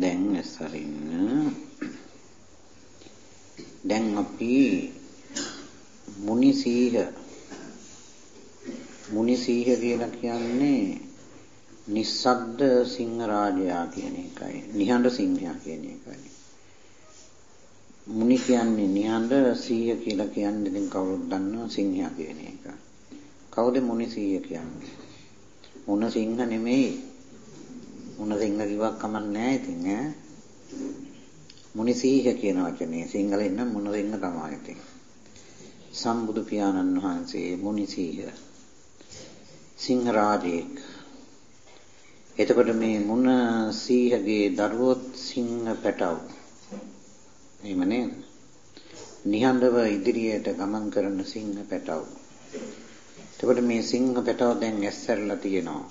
දැන් ඇසරින්න දැන් අපි මුනි සීහ මුනි සීහ කියලා කියන්නේ නිස්සද්ද සිංහ රාජයා කියන එකයි. නිහඬ සිංහයා කියන එකයි. මුනි කියන්නේ නිහඬ සීහ කියලා කියන්නේ ඉතින් කවුරුත් දන්නවා සිංහයා කියන එක. කවුද මුනි සීහ කියන්නේ? මුන සිංහ නෙමෙයි? මුන සිංහ කිව්වක් කමක් නැහැ ඉතින් ඈ. මුනිසීහ කියන වචනේ සිංහලෙන් නම් මුන සිංහ තමයි ඉතින්. සම්බුදු පියාණන් වහන්සේ මුනිසීහ. සිංහ රාජෙක් එතකොට මේ මුන සීහගේ දරුවොත් සිංහ පැටව. එහෙම නේද? නිහඬව ඉදිරියට ගමන් කරන සිංහ පැටව. එතකොට මේ සිංහ පැටව දැන් ඇස්සරලා තියෙනවා.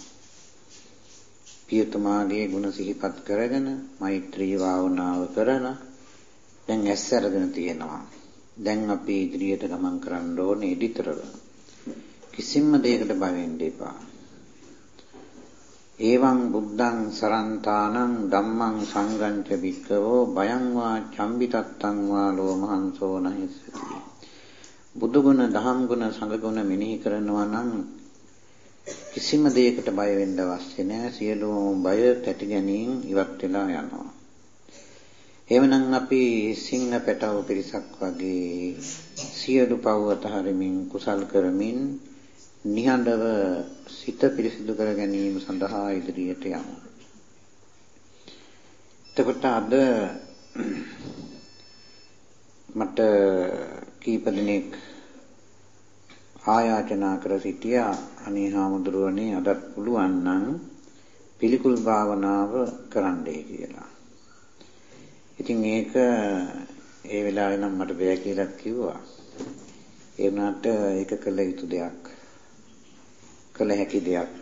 පියතුමාගේ ගුණ සිහිපත් කරගෙන මෛත්‍රී භාවනාව කරන දැන් ඇස් අරගෙන තියෙනවා. දැන් අපි ඉදිරියට ගමන් කරන්න ඕනේ ඉදිතරව. කිසිම දෙයකට බය වෙන්න එපා. ඒවං බුද්ධං සරන්තානං ධම්මං සංගංච වික්කවෝ බයං වා චම්බිතත්තං වා ලෝමහංසෝ නහිස්සති. බුදු ගුණ, දහම් ගුණ, සංඝ ගුණ මෙනෙහි කරනවා නම් කිසිම දෙයකට බය වෙන්න අවශ්‍ය නැහැ. සියලුම බය තැති ගැනීම ඉවත් වෙලා යනවා. එවනම් අපි සිංහ පැටව පිරිසක් වගේ සියලු පව් අතහරිමින් කුසල් කරමින් නිහඬව සිත පිරිසිදු කර ගැනීම සඳහා ඉදිරියට යමු. එතකොට අද මට කීප දිනක් ආයාචනා කර සිටියා අනේ හාමුදුරුවනේ අදත් පුළුවන් නම් පිළිකුල් භාවනාව කරන්නයි කියලා. ඉතින් ඒක ඒ වෙලාවේ නම් මට බෑ කියලා කිව්වා. ඒ වුණාට ඒක කළ යුතු දෙයක්. කළ හැකි දෙයක්.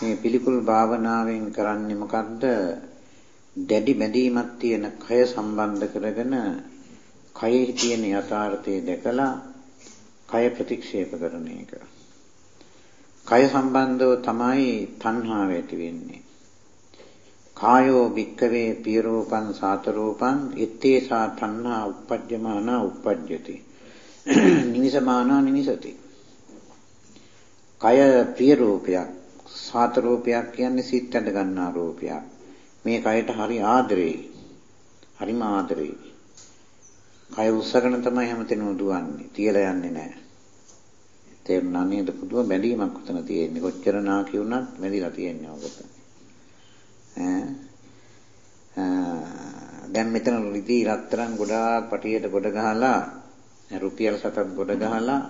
මේ පිළිකුල් භාවනාවෙන් කරන්නේ මොකද්ද? දැඩි බැඳීමක් තියෙන කය සම්බන්ධ කරගෙන කයෙහි තියෙන යථාර්ථය දැකලා කය ප්‍රතික්ෂේප කරන එක. කය සම්බන්ධව තමයි තණ්හාව ඇති වෙන්නේ. කායෝ භික්කවේ පිය රූපං සාත රූපං ඉත්තේසා තණ්හා uppajjamana uppajjati. නිවිසමානා නිවිසති. කය ප්‍රිය රූපයක් සාත රූපයක් කියන්නේ සිත් ඇඳ ගන්නා රූපයක්. මේ කයට හරි ආදරෙයි. හරිම ආදරෙයි. කය උස්සගෙන තමයි හැමතැනම දුවන්නේ. තියලා යන්නේ නැහැ. තේරුණා නේද? පුදුම බැඳීමක් උතන තියෙන්නේ. කොච්චර නාකි වුණත් බැඳිලා තියෙන්නේ ඔකට. ඈ දැන් මෙතන රිදී රත්තරන් ගොඩාක් පටියට ගොඩ ගහලා රුපියල් සතක් ගොඩ ගහලා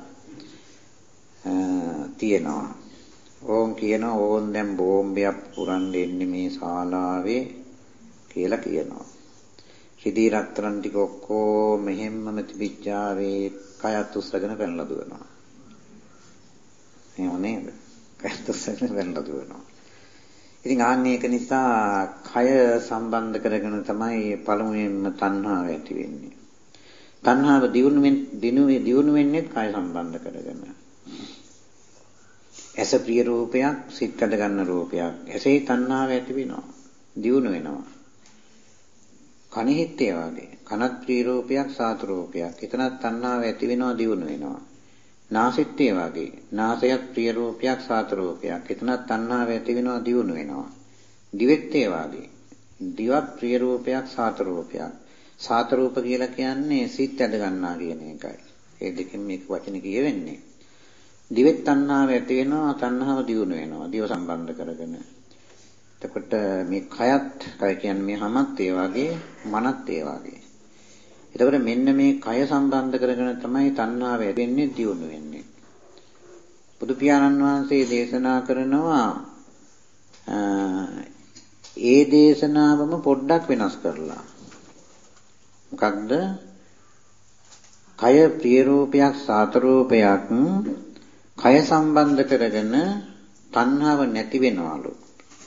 තියෙනවා. ඕන් කියනවා ඕන් දැන් බෝම්බයක් පුරන් දෙන්නේ මේ ශාලාවේ කියලා කියනවා. රිදී රත්තරන් ටික ඔක්කොම මෙහෙම්ම තිබිච්චාවේ කයත් උස්සගෙන පැනලා දුවනවා. එහෙම නේද? කයත් උස්සගෙන පැනලා දුවනවා. ඉතින් ආන්නේ ඒක නිසා කය සම්බන්ධ කරගෙන තමයි පළමුවෙන්ම තණ්හාව ඇති වෙන්නේ. තණ්හාව දියුණුවෙන් දිනුවේ දියුණු වෙන්නේ කය සම්බන්ධ කරගෙන. ඇස ප්‍රිය රූපයක්, සිත් කඩ ගන්න රූපයක්. ඇසේ තණ්හාව ඇති වෙනවා. දියුණු වෙනවා. කනෙහිත් ඒ වගේ. කනත් ප්‍රිය රූපයක්, සාතු රූපයක්. එතනත් තණ්හාව ඇති වෙනවා, දියුණු වෙනවා. නාසෙත් ඒ වගේ. නාසයත් ප්‍රිය රූපයක්, සාතු රූපයක්. එතනත් තණ්හාව ඇති වෙනවා, දියුණු වෙනවා. දිවෙත් ඒ වගේ. දිවක් ප්‍රිය රූපයක්, සාතු රූපයක්. සාතු රූප කියලා කියන්නේ සිත් ඇද ගන්නා කියන එකයි. ඒ දෙකෙන් මේක වචනේ කියවෙන්නේ. දිවෙත් තණ්හාව ඇති වෙනවා, තණ්හාව දියුණු වෙනවා. දිව සම්බන්ධ කරගෙන. එතකොට මේ කයත් කය කියන්නේ මේ හැමත් ඒ වගේ මනත් ඒ වගේ. එතකොට මෙන්න මේ කය සම්බන්ධ කරගෙන තමයි තණ්හාව ඇතිවෙන්නේ දියුණු වෙන්නේ. බුදු පියාණන් වහන්සේ දේශනා කරනවා ඒ දේශනාවම පොඩ්ඩක් වෙනස් කරලා. මොකක්ද? කය ප්‍රිය රූපයක් සාත රූපයක් කය සම්බන්ධ කරගෙන තණ්හාව නැති වෙනවලු.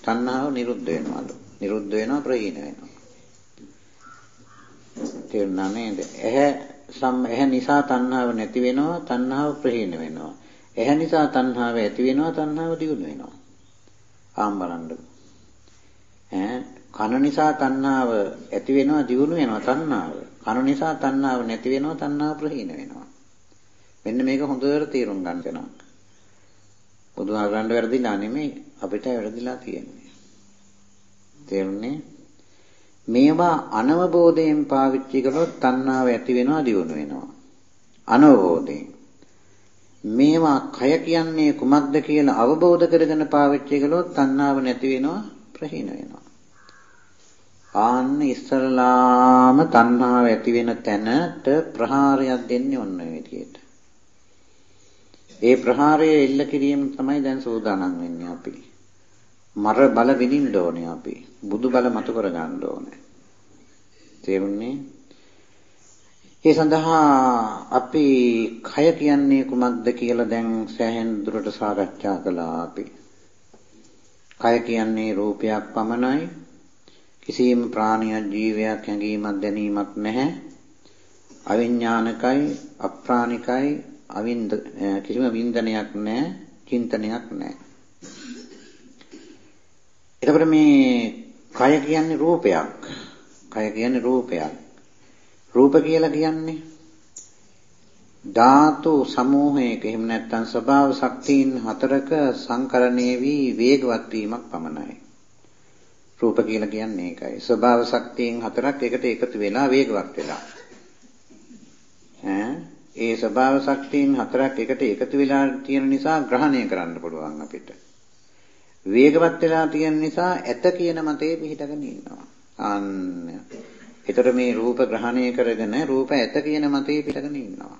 තණ්හාව නිරුද්ධ වෙනවලු. නිරුද්ධ වෙනවා ප්‍රහීන වෙනවා. තේරුණා නේද? ඇහැ සම් ඇහැ නිසා තණ්හාව නැති වෙනවා, තණ්හාව ප්‍රහීන වෙනවා. ඇහැ නිසා තණ්හාව ඇති වෙනවා, තණ්හාව දියුණු වෙනවා. ආම් බලන්න. ඈ කන නිසා තණ්හාව ඇති වෙනවා දියුණු වෙනවා තණ්හාව. කන නිසා තණ්හාව නැති වෙනවා තණ්හාව ප්‍රහීන වෙනවා. මෙන්න මේක හොඳට තේරුම් ගන්න වෙනවා. බුදුහාමරන්ට වැරදිලා නෙමෙයි අපිට වැරදිලා තියෙන්නේ. තේරුණේ? මේවා අනවබෝධයෙන් පාවිච්චි කළොත් තණ්හාව ඇති වෙනවා දියුණු වෙනවා. අනවබෝධයෙන්. මේවා කය කියන්නේ කුමක්ද කියලා අවබෝධ කරගෙන පාවිච්චි කළොත් තණ්හාව නැති වෙනවා ප්‍රහීන වෙනවා. ආන්න ඉස්සරලාම තණ්හාව ඇති වෙන තැනට ප්‍රහාරයක් දෙන්නේ ඔන්න ඔය විදියට. ඒ ප්‍රහාරය එල්ල කිරීම තමයි දැන් සූදානම් වෙන්නේ අපි. මර බල විඳින්න ඕනේ අපි. බුදු බල මතු කර ගන්න ඕනේ. තේරුණේ? ඒ සඳහා අපි කය කියන්නේ කුමක්ද කියලා දැන් සෑහෙන දුරට සාකච්ඡා කළා අපි. කය කියන්නේ රූපයක් පමණයි. කිසියම් ප්‍රාණියක් ජීවයක් හැඟීමක් දැනීමක් නැහැ. අවිඥානිකයි, අප්‍රාණිකයි, අවින්ද කිසිම වින්දනයක් නැහැ, චින්තනයක් නැහැ. එතකොට මේ කය කියන්නේ රූපයක්. කය කියන්නේ රූපයක්. රූප කියලා කියන්නේ ධාතු සමූහයක එහෙම නැත්නම් ස්වභාව ශක්තියින් හතරක සංකලනයේ වී වේගවත් වීමක් පමණයි. රූප කියලා කියන්නේ ඒකයි. ස්වභාව ශක්තියින් හතරක් එකට එකතු වෙලා වේගවත් වෙලා. ඈ ඒ ස්වභාව ශක්තියින් හතරක් එකට එකතු වෙලා තියෙන නිසා ග්‍රහණය කරන්න පුළුවන් අපිට. වේගවත් වෙලා තියෙන නිසා ඇත කියන මතේ පිහිටගෙන ඉන්නවා. අන්න. ඒතර මේ රූප ග්‍රහණය කරගෙන රූප ඇත කියන මතේ පිටගෙන ඉන්නවා.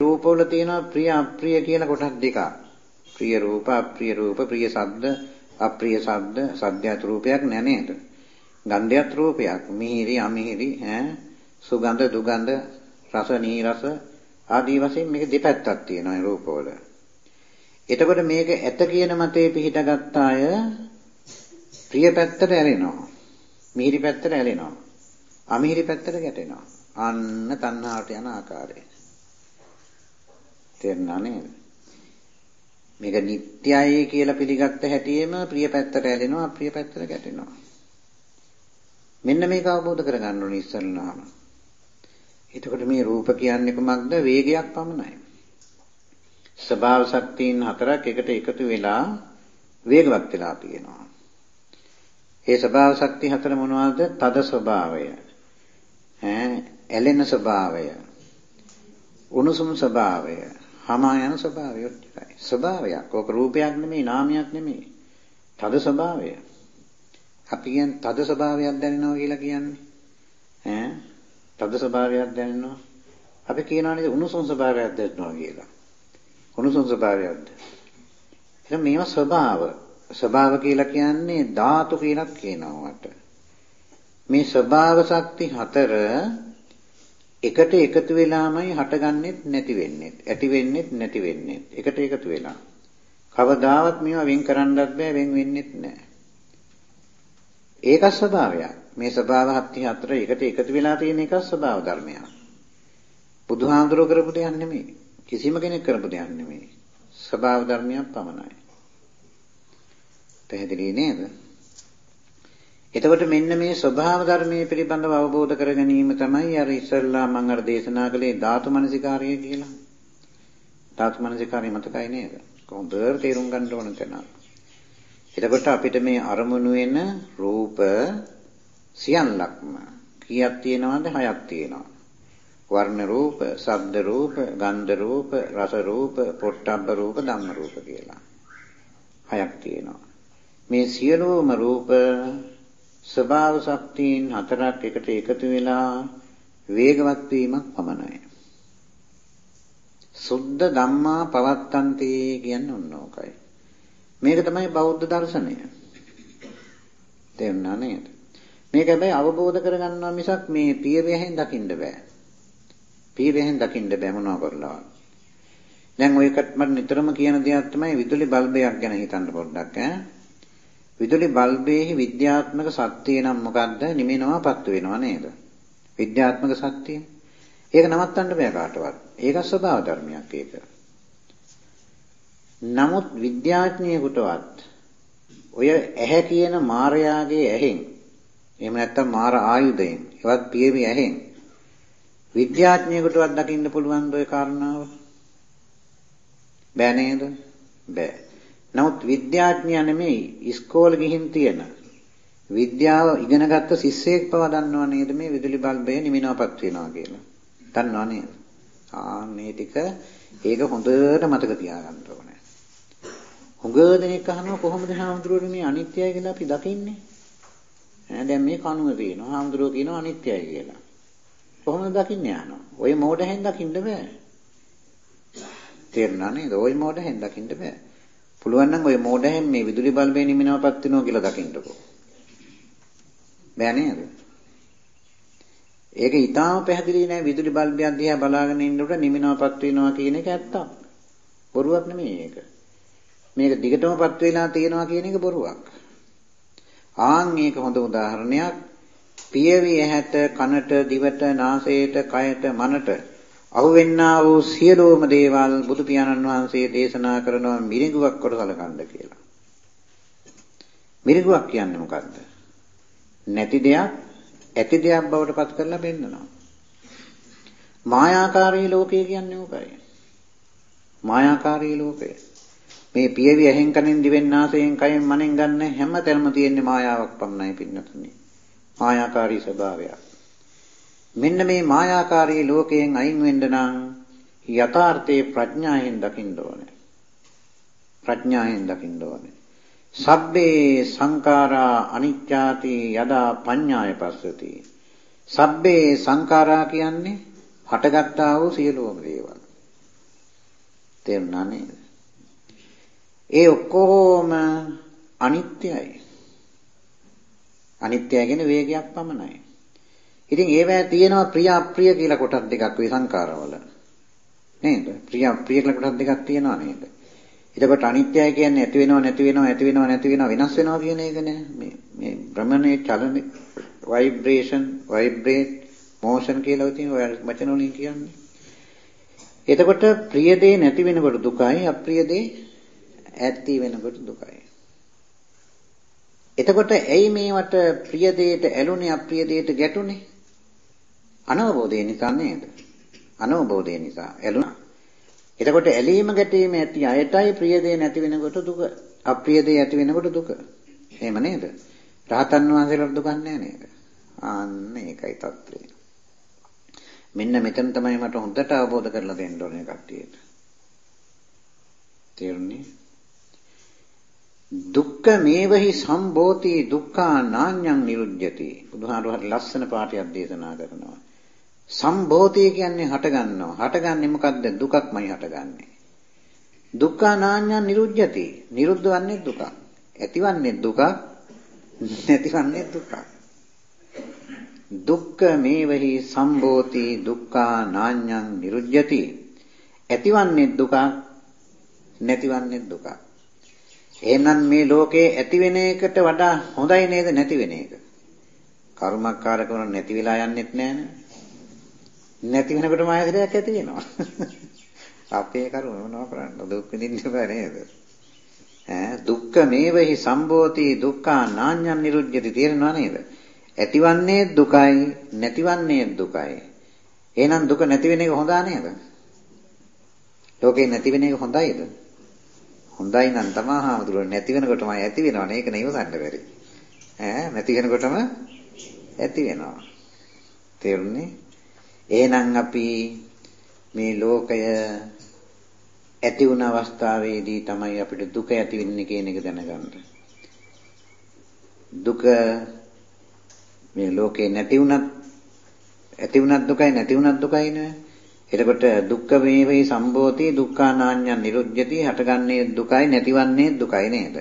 රූපවල තියෙනවා ප්‍රිය අප්‍රිය කියලා කොටස් දෙකක්. ප්‍රිය රූප, අප්‍රිය රූප, ප්‍රිය ශබ්ද, අප්‍රිය ශබ්ද, සද්දයත් රූපයක් නෑ නේද? ගන්ධයත් රූපයක්. මිහිරි, අමිහිරි, ඈ සුගඳ, දුගඳ, රස, නීරස ආදී වශයෙන් මේක දෙපැත්තක් තියෙනවා රූපවල. එතකොට මේක ඇත කියන මතේ පිහිටගත් අය ප්‍රිය පැත්තට ඇලෙනවා. මිහිරි පැත්තට ඇලෙනවා. අමිහිරි පැත්තට ගැටෙනවා. අන්න තණ්හාවට යන ආකාරය. තේරුණා නේද? මේක නිට්ටයයි කියලා පිළිගත්ත හැටියෙම ප්‍රිය පැත්තට ඇලෙනවා අප්‍රිය පැත්තට ගැටෙනවා. මෙන්න මේක අවබෝධ කරගන්න ඕනේ ඉස්සල්ලාම. එතකොට මේ රූප කියන්නේ කොමක්ද? වේගයක් පමණයි. ස්වභාව ශක්තියින් හතරක් එකට එකතු වෙලා වේගවත් වෙලා තියෙනවා. ඒ ස්වභාව ශක්ති හතර මොනවද? තද ස්වභාවය. ඈ ඇලෙන ස්වභාවය. උණුසුම් ස්වභාවය. හමා යන ස්වභාවය ඔච්චරයි. ස්වභාවයක්. ඕක රූපයක් නෙමෙයි, නාමයක් නෙමෙයි. තද ස්වභාවය. අපි කියන්නේ තද ස්වභාවයක් දැනෙනවා කියලා කියන්නේ. ඈ තද ස්වභාවයක් දැනෙනවා. අපි කියනවා නේද උණුසුම් ස්වභාවයක් දැනෙනවා කියලා. උණුසුම් ස්වභාවයක්ද? එහෙනම් මේවා ස්වභාව. ස්වභාව කියලා කියන්නේ ධාතු කියලා කියනවාට. මේ ස්වභාව ශක්ති හතර එකට එකතු වෙලාමයි හටගන්නෙත් නැති වෙන්නේ. ඇති වෙන්නෙත් නැති වෙන්නේ. එකට එකතු වෙලා. කවදාවත් මේවා වෙන් කරන්නත් බෑ වෙන් වෙන්නෙත් නෑ. ඒක ස්වභාවයක්. මේ ස්වභාව හත්ති හතර එකට එකතු වෙලා තියෙන එක ස්වභාව ධර්මයක්. බුදුහාඳුර කරපු දෙයක් නෙමෙයි. කිසිම කෙනෙක් කරපු දෙයක් නෙමෙයි. ස්වභාව ධර්මයක් පමණයි. පැහැදිලි නේද? එතකොට මෙන්න මේ ස්වභාව ධර්මයේ පිළිබඳව අවබෝධ කර ගැනීම තමයි අර ඉස්සල්ලා මම අර දේශනා කළේ ධාතු මනසිකාරය කියලා. ධාතු මනසිකාරය මතකයි නේද? කොහොමද තේරුම් ගන්න ඕන තැන. එතකොට අපිට මේ අරමුණු වෙන රූප සියල්ලක්ම කීයක් තියෙනවද? හයක් තියෙනවා. වර්ණ රූප, ශබ්ද රූප, ගන්ධ රූප, රස රූප, පොට්ටබ්බ රූප, ධම්ම රූප කියලා. හයක් තියෙනවා. මේ සියලුම රූප ස්වභාව ශක්තියින් හතරක් එකට එකතු වෙලා වේගවත් වීමක් පමණයි. සුද්ධ ධම්මා පවත්තන්ති කියන්නේ ඔන්න ඕකයි. මේක තමයි බෞද්ධ දර්ශනය. තේරුණා නේද? මේක හැබැයි අවබෝධ කරගන්නවා මිසක් මේ පියවෙහෙන් දකින්න බෑ. පියවෙහෙන් දකින්න බෑ මොනවා කරලා. දැන් ඔය එකට මට නිතරම කියන දෙයක් තමයි විදුලි බල්බයක් ගැන හිතන්න පොඩ්ඩක් ඈ. විදුලි බල්බයේ විද්‍යාත්මක සත්‍යය නම් මොකද්ද? නිමෙනවා පත්තු වෙනවා නේද? විද්‍යාත්මක සත්‍යය. ඒක නවත්තන්න බෑ කාටවත්. ඒක ස්වභාව ධර්මයක් ඒක. නමුත් විද්‍යාඥයෙකුටවත් ඔය ඇහැ කියන මායාගේ ඇහෙන් එහෙම නැත්නම් මාර ආයුධයෙන් එවත් පියවි ඇහෙන් විද්‍යාඥයෙකුටවත් දකින්න පුළුවන් ඔය කාරණාව බෑ නේද බෑ නමුත් විද්‍යාඥයා නෙමෙයි ඉස්කෝලේ ගිහින් තියෙන විද්‍යාව ඉගෙනගත්ත ශිෂ්‍යයෙක් පවා දන්නව නේද මේ විදුලි බල්බය නිමිනවපත් වෙනවා කියලා. දන්නව නේද? ආ මේ ටික ඒක හොඳට මතක තියාගන්න ඕනේ. හුඟ දෙනෙක් අහනවා කොහොමද හාමුදුරුවනේ මේ අනිත්‍යයි කියලා අපි දකින්නේ? ඈ දැන් මේ කණුව තියෙනවා. හාමුදුරුවෝ කියනවා අනිත්‍යයි කියලා. කොහොමද දකින්නේ අහනවා. ওই මෝඩයෙන් දකින්න බෑ. තේරුණා නේද? ওই මෝඩයෙන් දකින්න බෑ. පුළුවන් නම් ওই මෝඩයෙන් මේ විදුලි බල්බේ නිමිනවපත් වෙනවා කියලා දකින්නකෝ. බෑ නේද? ඒක ඊටාම පැහැදිලි නෑ විදුලි බල්බයක් දිහා බලාගෙන ඉන්නකොට නිමිනවපත් වෙනවා කියන එක ඇත්තක්. බොරුවක් නෙමෙයි ඒක. මේක දිගටමපත් වෙලා තියෙනවා කියන එක බොරුවක්. ආන් මේක හොඳ උදාහරණයක්. පියවි ඇහැට, කනට, දිවට, නාසයට, කයට, මනට අහුවෙන්නා වූ සියලුම දේවල් බුදු පියාණන් වහන්සේ දේශනා කරනවා මිරිඟුවක් කොට සලකන්න කියලා. මිරිඟුවක් කියන්නේ මොකද්ද? නැති දෙයක් ඇති දෙයක් බවට පත් කරලා පෙන්නනවා. මායාකාරී ලෝකය කියන්නේ මොකයි? මායාකාරී ලෝකය. මේ පියවි ඇහෙන් කනෙන් දිවෙන් නාසයෙන් කයෙන් මනෙන් ගන්න හැම තැනම තියෙන මායාවක් පමණයි පින්නතුනි. මායාකාරී ස්වභාවයක්. මෙන්න මේ මායාකාරී ලෝකයෙන් අයින් වෙන්න නම් යථාර්ථයේ ප්‍රඥාවෙන් දකින්න ඕනේ. ප්‍රඥාවෙන් දකින්න ඕනේ. සබ්බේ සංඛාරා අනිච්චාති යදා පඤ්ඤාය පස්සති. සබ්බේ සංඛාරා කියන්නේ හටගත්තා වූ සියලුම දේවල්. තේරුණා නේද? ඒ ඔක්කොම අනිත්‍යයි. අනිත්‍යය කියන්නේ වේගයක් පමණයි. ඉතින් ඒවැය තියෙනවා ප්‍රිය අප්‍රිය කියලා කොටස් දෙකක් වේ සංකාරවල. නේද? ප්‍රිය අප්‍රිය කියලා කොටස් දෙකක් තියෙනවා නේද? එතකොට අනිත්‍යය කියන්නේ ඇති වෙනව නැති වෙනව ඇති වෙනව නැති වෙනව වෙනස් වෙනවා කියන එක නෑ. මේ මේ භ්‍රමණයේ චලන ভাইබ්‍රේෂන් ভাইබ්‍රේට් මෝෂන් කියලා තියෙන ඔය වචන වලින් කියන්නේ. එතකොට ප්‍රිය දේ නැති වෙනකොට දුකයි අප්‍රිය දේ ඇති වෙනකොට දුකයි. එතකොට ඇයි මේවට ප්‍රිය දෙයට ඇලුනේ අප්‍රිය දෙයට ගැටුනේ? අනවබෝධය නිසා නේද? අනවබෝධය නිසා ඇලුනා. එතකොට ඇලීම ගැටීම ඇති අයටයි ප්‍රිය දේ නැති වෙනකොට දුක, අප්‍රිය දේ ඇති වෙනකොට දුක. එහෙම නේද? රහතන් වහන්සේලාට දුකක් නැහැ නේද? ආන්න ඒකයි తත්වේ. මෙන්න මෙතන තමයි මට හොඳට අවබෝධ කරලා දෙන්න ඕනේ කට්ටියට. තේරුණේ? දුක්ඛ මේවහි සම්බෝති දුක්ඛා නාඤ්ඤං නිරුද්ධති. බුදුහාමුදුරුවෝ ලස්සන පාඩයක් දේශනා කරනවා. සම්භෝතය කියන්නේ හටගන්නවා. හටගන්නේ මොකද්ද? දුකක්මයි හටගන්නේ. දුක්ඛ නාඤ්ඤ නිරුද්ධති. නිරුද්ධ වන්නේ දුක. ඇතිවන්නේ දුක. නැතිවන්නේ දුක. දුක්ඛ මේවහි සම්භෝති දුක්ඛ නාඤ්ඤං නිරුද්ධති. ඇතිවන්නේ දුක. නැතිවන්නේ දුක. එහෙනම් මේ ලෝකේ ඇති වෙන එකට වඩා හොඳයි නේද නැති වෙන එක? කර්මකාරකම නැති වෙලා යන්නෙත් නෑනේ. නැති වෙනකොට මායසිරයක් ඇති වෙනවා. අපේ කරුණ මොනව කරන්න දුක් විඳින්න බෑ නේද? ඈ දුක්ඛ මේවෙහි සම්බෝති දුක්ඛා නාඤ්ඤං නිරුද්ධති තේරෙනව නේද? ඇතිවන්නේ දුකයි නැතිවන්නේ දුකයි. එහෙනම් දුක නැති වෙන එක හොඳා නේද? ලෝකේ නැති වෙන එක හොඳයිද? හොඳයි නම් තමයි හාමුදුරුවෝ නැති වෙනකොටම ඇති වෙනවනේ ඒක නෙවෙයි වසන්න බැරි. ඈ නැති වෙනකොටම ඇති වෙනවා. තේරුණේ? එහෙනම් අපි මේ ලෝකය ඇති වුණ අවස්ථාවේදී තමයි අපිට දුක ඇති වෙන්නේ කියන එක දැනගන්න. දුක මේ ලෝකේ නැති වුණත් ඇති වුණත් දුකයි නැති වුණත් දුකයි නේ. එතකොට දුක්ඛ වේවේ සම්භෝති දුක්ඛානාඤ්ඤ නිරුද්ධති හටගන්නේ දුකයි නැතිවන්නේ දුකයි නේද?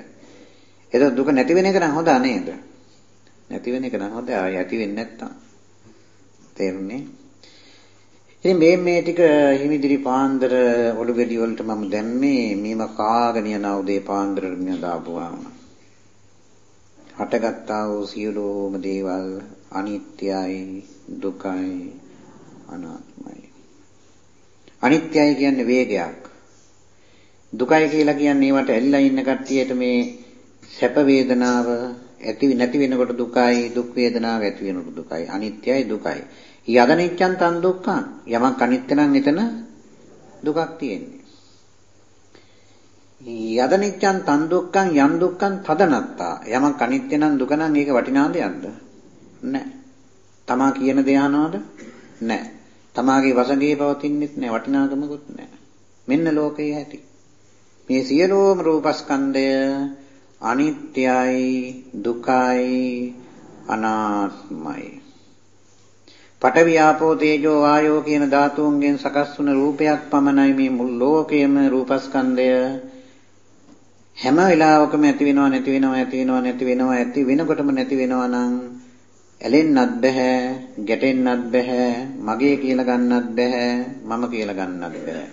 එතකොට දුක නැති වෙන එක නම් හොඳ නේද? නැති වෙන එක නම් හොඳ ආයි ඇති වෙන්නේ නැත්තම්. තේරුණේ? ඉතින් මේ මේ ටික හිමිදිරි පාන්දර ඔළුවෙඩි වලට මම දැම්මේ මේම කාගෙන යන උදේ පාන්දර මිය දාපුවාම. හටගත්තා වූ සියලුම දේවල් අනිත්‍යයි දුකයි අනාත්මයි. අනිත්‍යයි කියන්නේ වේගයක්. දුකයි කියලා කියන්නේ ඒවට ඇලිලා ඉන්න කට්ටියට මේ සැප වේදනාව ඇති නැති වෙනකොට දුකයි දුක් වේදනාව ඇති වෙනකොට දුකයි. අනිත්‍යයි දුකයි. යදනිච්ඡන් තන් දුක්ඛං. යමක් අනිත්‍ය නම් එතන දුකක් තියෙන්නේ. යදනිච්ඡන් තන් දුක්ඛං යම් දුක්ඛං තදනත්තා. යමක් අනිත්‍ය නම් දුක නම් ඒක වටිනා දෙයක්ද? නැහැ. තමා කියන දේ අහනවද? නැහැ. තමාගේ වසඟේ පවතින්නෙත් නැහැ වටිනාකමකුත් නැහැ මෙන්න ලෝකයේ ඇති. මේ සියලුම රූපස්කන්ධය අනිත්‍යයි දුකයි අනාත්මයි. පඨවි ආපෝ තේජෝ වායෝ කියන ධාතුන්ගෙන් සකස් වුණ රූපයක් පමණයි මේ මුළු ලෝකයේම රූපස්කන්ධය හැම වෙලාවකම ඇති වෙනව නැති වෙනව ඇති වෙනව නැති වෙනව ඇති වෙනකොටම නැති වෙනව නම් ඇලෙන්නත් බෑ ගැටෙන්නත් බෑ මගේ කියලා ගන්නත් බෑ මම කියලා ගන්නත් බෑ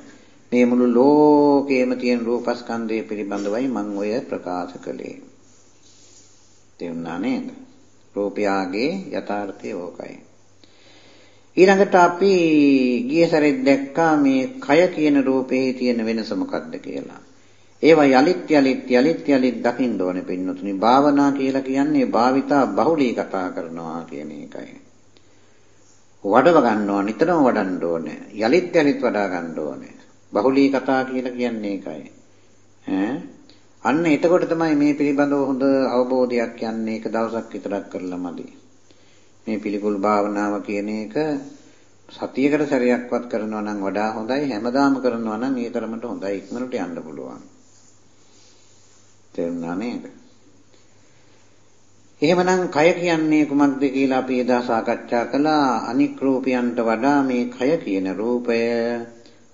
මේ මුළු ලෝකයේම තියෙන රූපස්කන්ධය පිළිබඳවයි මම ඔය ප්‍රකාශ කළේ. තේරුණා නේද? රූපයාගේ යථාර්ථය ඕකයි. ඊළඟට අපි ගිය සැරේ දැක්කා මේ කය කියන රූපේ තියෙන වෙනස මොකක්ද කියලා. ඒවා යලිත් යලිත් යලිත් යලිත් දකින්න ඕනේ පින්නතුනි. භාවනා කියලා කියන්නේ භාවිතා බහුලී කතා කරනවා කියන එකයි. වඩව ගන්නවා නිතරම වඩන්න ඕනේ. යලිත් යලිත් වඩා ගන්න ඕනේ. බහුලී කතා කියලා කියන්නේ ඒකයි. ඈ අන්න එතකොට තමයි මේ පිළිබඳව හොඳ අවබෝධයක් යන්නේ. එක දවසක් විතරක් කරලා මදි. මේ පිළිකුල් භාවනාව කියන එක සතියකට සැරයක්වත් කරනවා නම් වඩා හොඳයි හැමදාම කරනවා නම් ඒ තරමට හොඳයි ඉක්මනට යන්න පුළුවන්. තේරුණා නේද? එහෙමනම් කය කියන්නේ කුමක්ද කියලා අපි එදා සාකච්ඡා කළා. අනික් රූපයන්ට වඩා මේ කය කියන රූපය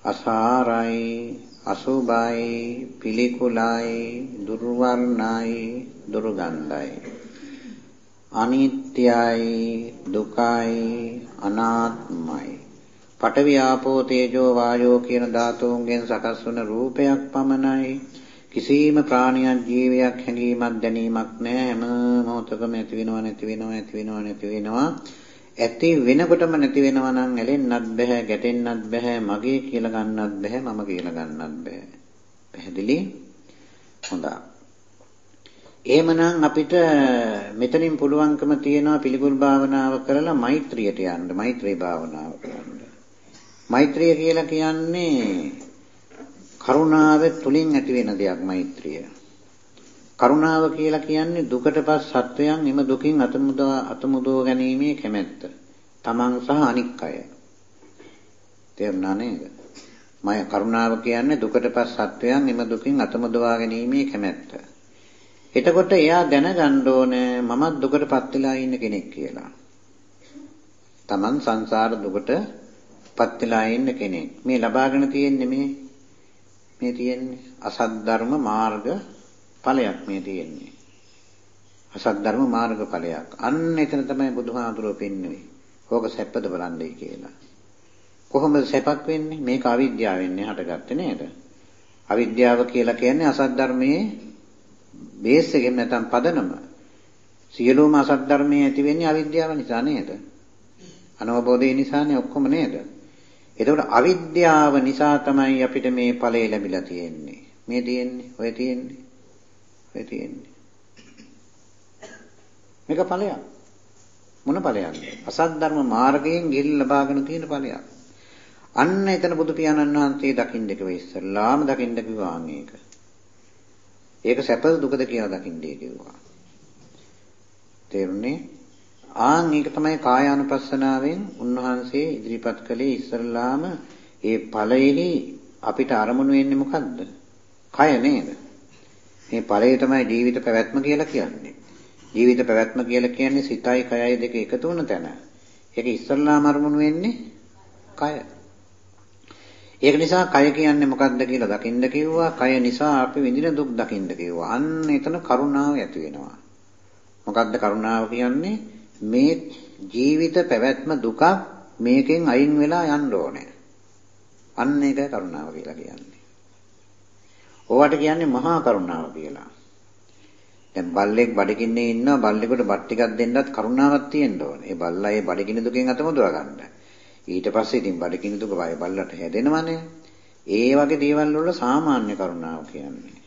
අසාරයි අසුභයි පිළිකුලයි දුර්වර්ණයි දුර්ගන්ධයි. අනිත්‍යයි දුකයි අනාත්මයි. පඨවි ආපෝ තේජෝ වායෝ කියන ධාතුන්ගෙන් සකස් වන රූපයක් පමණයි. කිසිම ප්‍රාණියක් ජීවයක් හැඟීමක් දැනීමක් නැහැ. හැම මොහොතකම ඇති වෙනව නැති වෙනව ඇති වෙනව නැති වෙනවා. ඇති වෙනකොටම නැති වෙනවා නම් ඇලෙන්නත් බෑ ගැටෙන්නත් බෑ මගේ කියලා ගන්නත් බෑ මම කියලා ගන්නත් බෑ. පැහැදිලි? හොඳයි එහෙමනම් අපිට මෙතනින් පුළුවන්කම තියෙනවා පිළිකුල් භාවනාව කරලා මෛත්‍රියට යන්න මෛත්‍රී භාවනාව කරන්න. මෛත්‍රිය කියලා කියන්නේ කරුණාව තුලින් ඇති වෙන දෙයක් මෛත්‍රිය. කරුණාව කියලා කියන්නේ දුකටපත් සත්වයන් එම දුකින් අතමුදවා අතමුදව ගැනීමේ කැමැත්ත. තමන් සහ අනික් අය. තේරුණා නේද? මය කරුණාව කියන්නේ දුකටපත් සත්වයන් එම දුකින් අතමුදවා ගැනීමේ කැමැත්ත. එතකොට එයා දැනගන්න ඕනේ මමත් දුකටපත් වෙලා ඉන්න කෙනෙක් කියලා. තමන් සංසාර දුකටපත් වෙලා ඉන්න කෙනෙක්. මේ ලබාගෙන තියෙන්නේ මේ මේ තියෙන්නේ? අසත් ධර්ම මාර්ග ඵලයක් මේ තියෙන්නේ. අසත් ධර්ම මාර්ග ඵලයක්. අන්න එතන තමයි බුදුහාමුදුරුවෝ පෙන්වන්නේ ඕක සැපද බලන්නේ කියලා. කොහොමද සැපක් වෙන්නේ? මේක අවිද්‍යාවෙන් හටගත්තේ නේද? අවිද්‍යාව කියලා කියන්නේ අසත් ධර්මයේ බේස් එකෙන් නැත්නම් පදනම. සියලුම අසත් ධර්මයේ ඇති වෙන්නේ අවිද්‍යාව නිසා නේද? අනවබෝධය නිසානේ ඔක්කොම නේද? එතකොට අවිද්‍යාව නිසා තමයි අපිට මේ ඵලය ලැබිලා තියෙන්නේ. මේ තියෙන්නේ, ඔය තියෙන්නේ. ඔය තියෙන්නේ. මේක ඵලයක්. මොන ඵලයක්ද? අසත් ධර්ම මාර්ගයෙන් ගිහින් ලබාගෙන තියෙන ඵලයක්. අන්න එතන බුදු පියාණන් වහන්සේ දකින්න කිව්වා ඉස්සල්ලාම දකින්න කිව්වා මේක. ඒක සැපද දුකද කියලා දකින්නේ කිව්වා. තේරුණේ? ආන් ඒක තමයි කායානුපස්සනාවෙන් උන්වහන්සේ ඉදිරිපත් කළේ ඉස්සරලාම ඒ ඵලයේහි අපිට අරමුණු වෙන්නේ මොකද්ද? කය නේද? මේ ඵලය තමයි ජීවිත පැවැත්ම කියලා කියන්නේ. ජීවිත පැවැත්ම කියලා කියන්නේ සිතයි කයයි දෙක එකතු වුණ තැන. ඒක ඉස්සරලාම අරමුණු වෙන්නේ කය. ඒක නිසා කය කියන්නේ මොකක්ද කියලා දකින්න කිව්වා. කය නිසා අපි විඳින දුක් දකින්න කිව්වා. අන්න එතන කරුණාව ඇති වෙනවා. මොකක්ද කරුණාව කියන්නේ? මේ ජීවිත පැවැත්ම දුකක් මේකෙන් අයින් වෙලා යන්න ඕනේ. අන්න ඒකයි කරුණාව කියලා කියන්නේ. ඕවට කියන්නේ මහා කරුණාව කියලා. දැන් බල්ලෙක් බඩගින්නේ ඉන්නවා බල්ලෙකුට බත් ටිකක් දෙන්නත් කරුණාවක් තියෙන්න ඕනේ. ඒ බල්ලා ඒ බඩගිනි දුකෙන් අතමුදව ගන්න. ඊට පස්සේ ඉතින් බඩගිනි දුක වය බල්ලට හැදෙනවනේ. ඒ වගේ දේවල් වල සාමාන්‍ය කරුණාව කියන්නේ.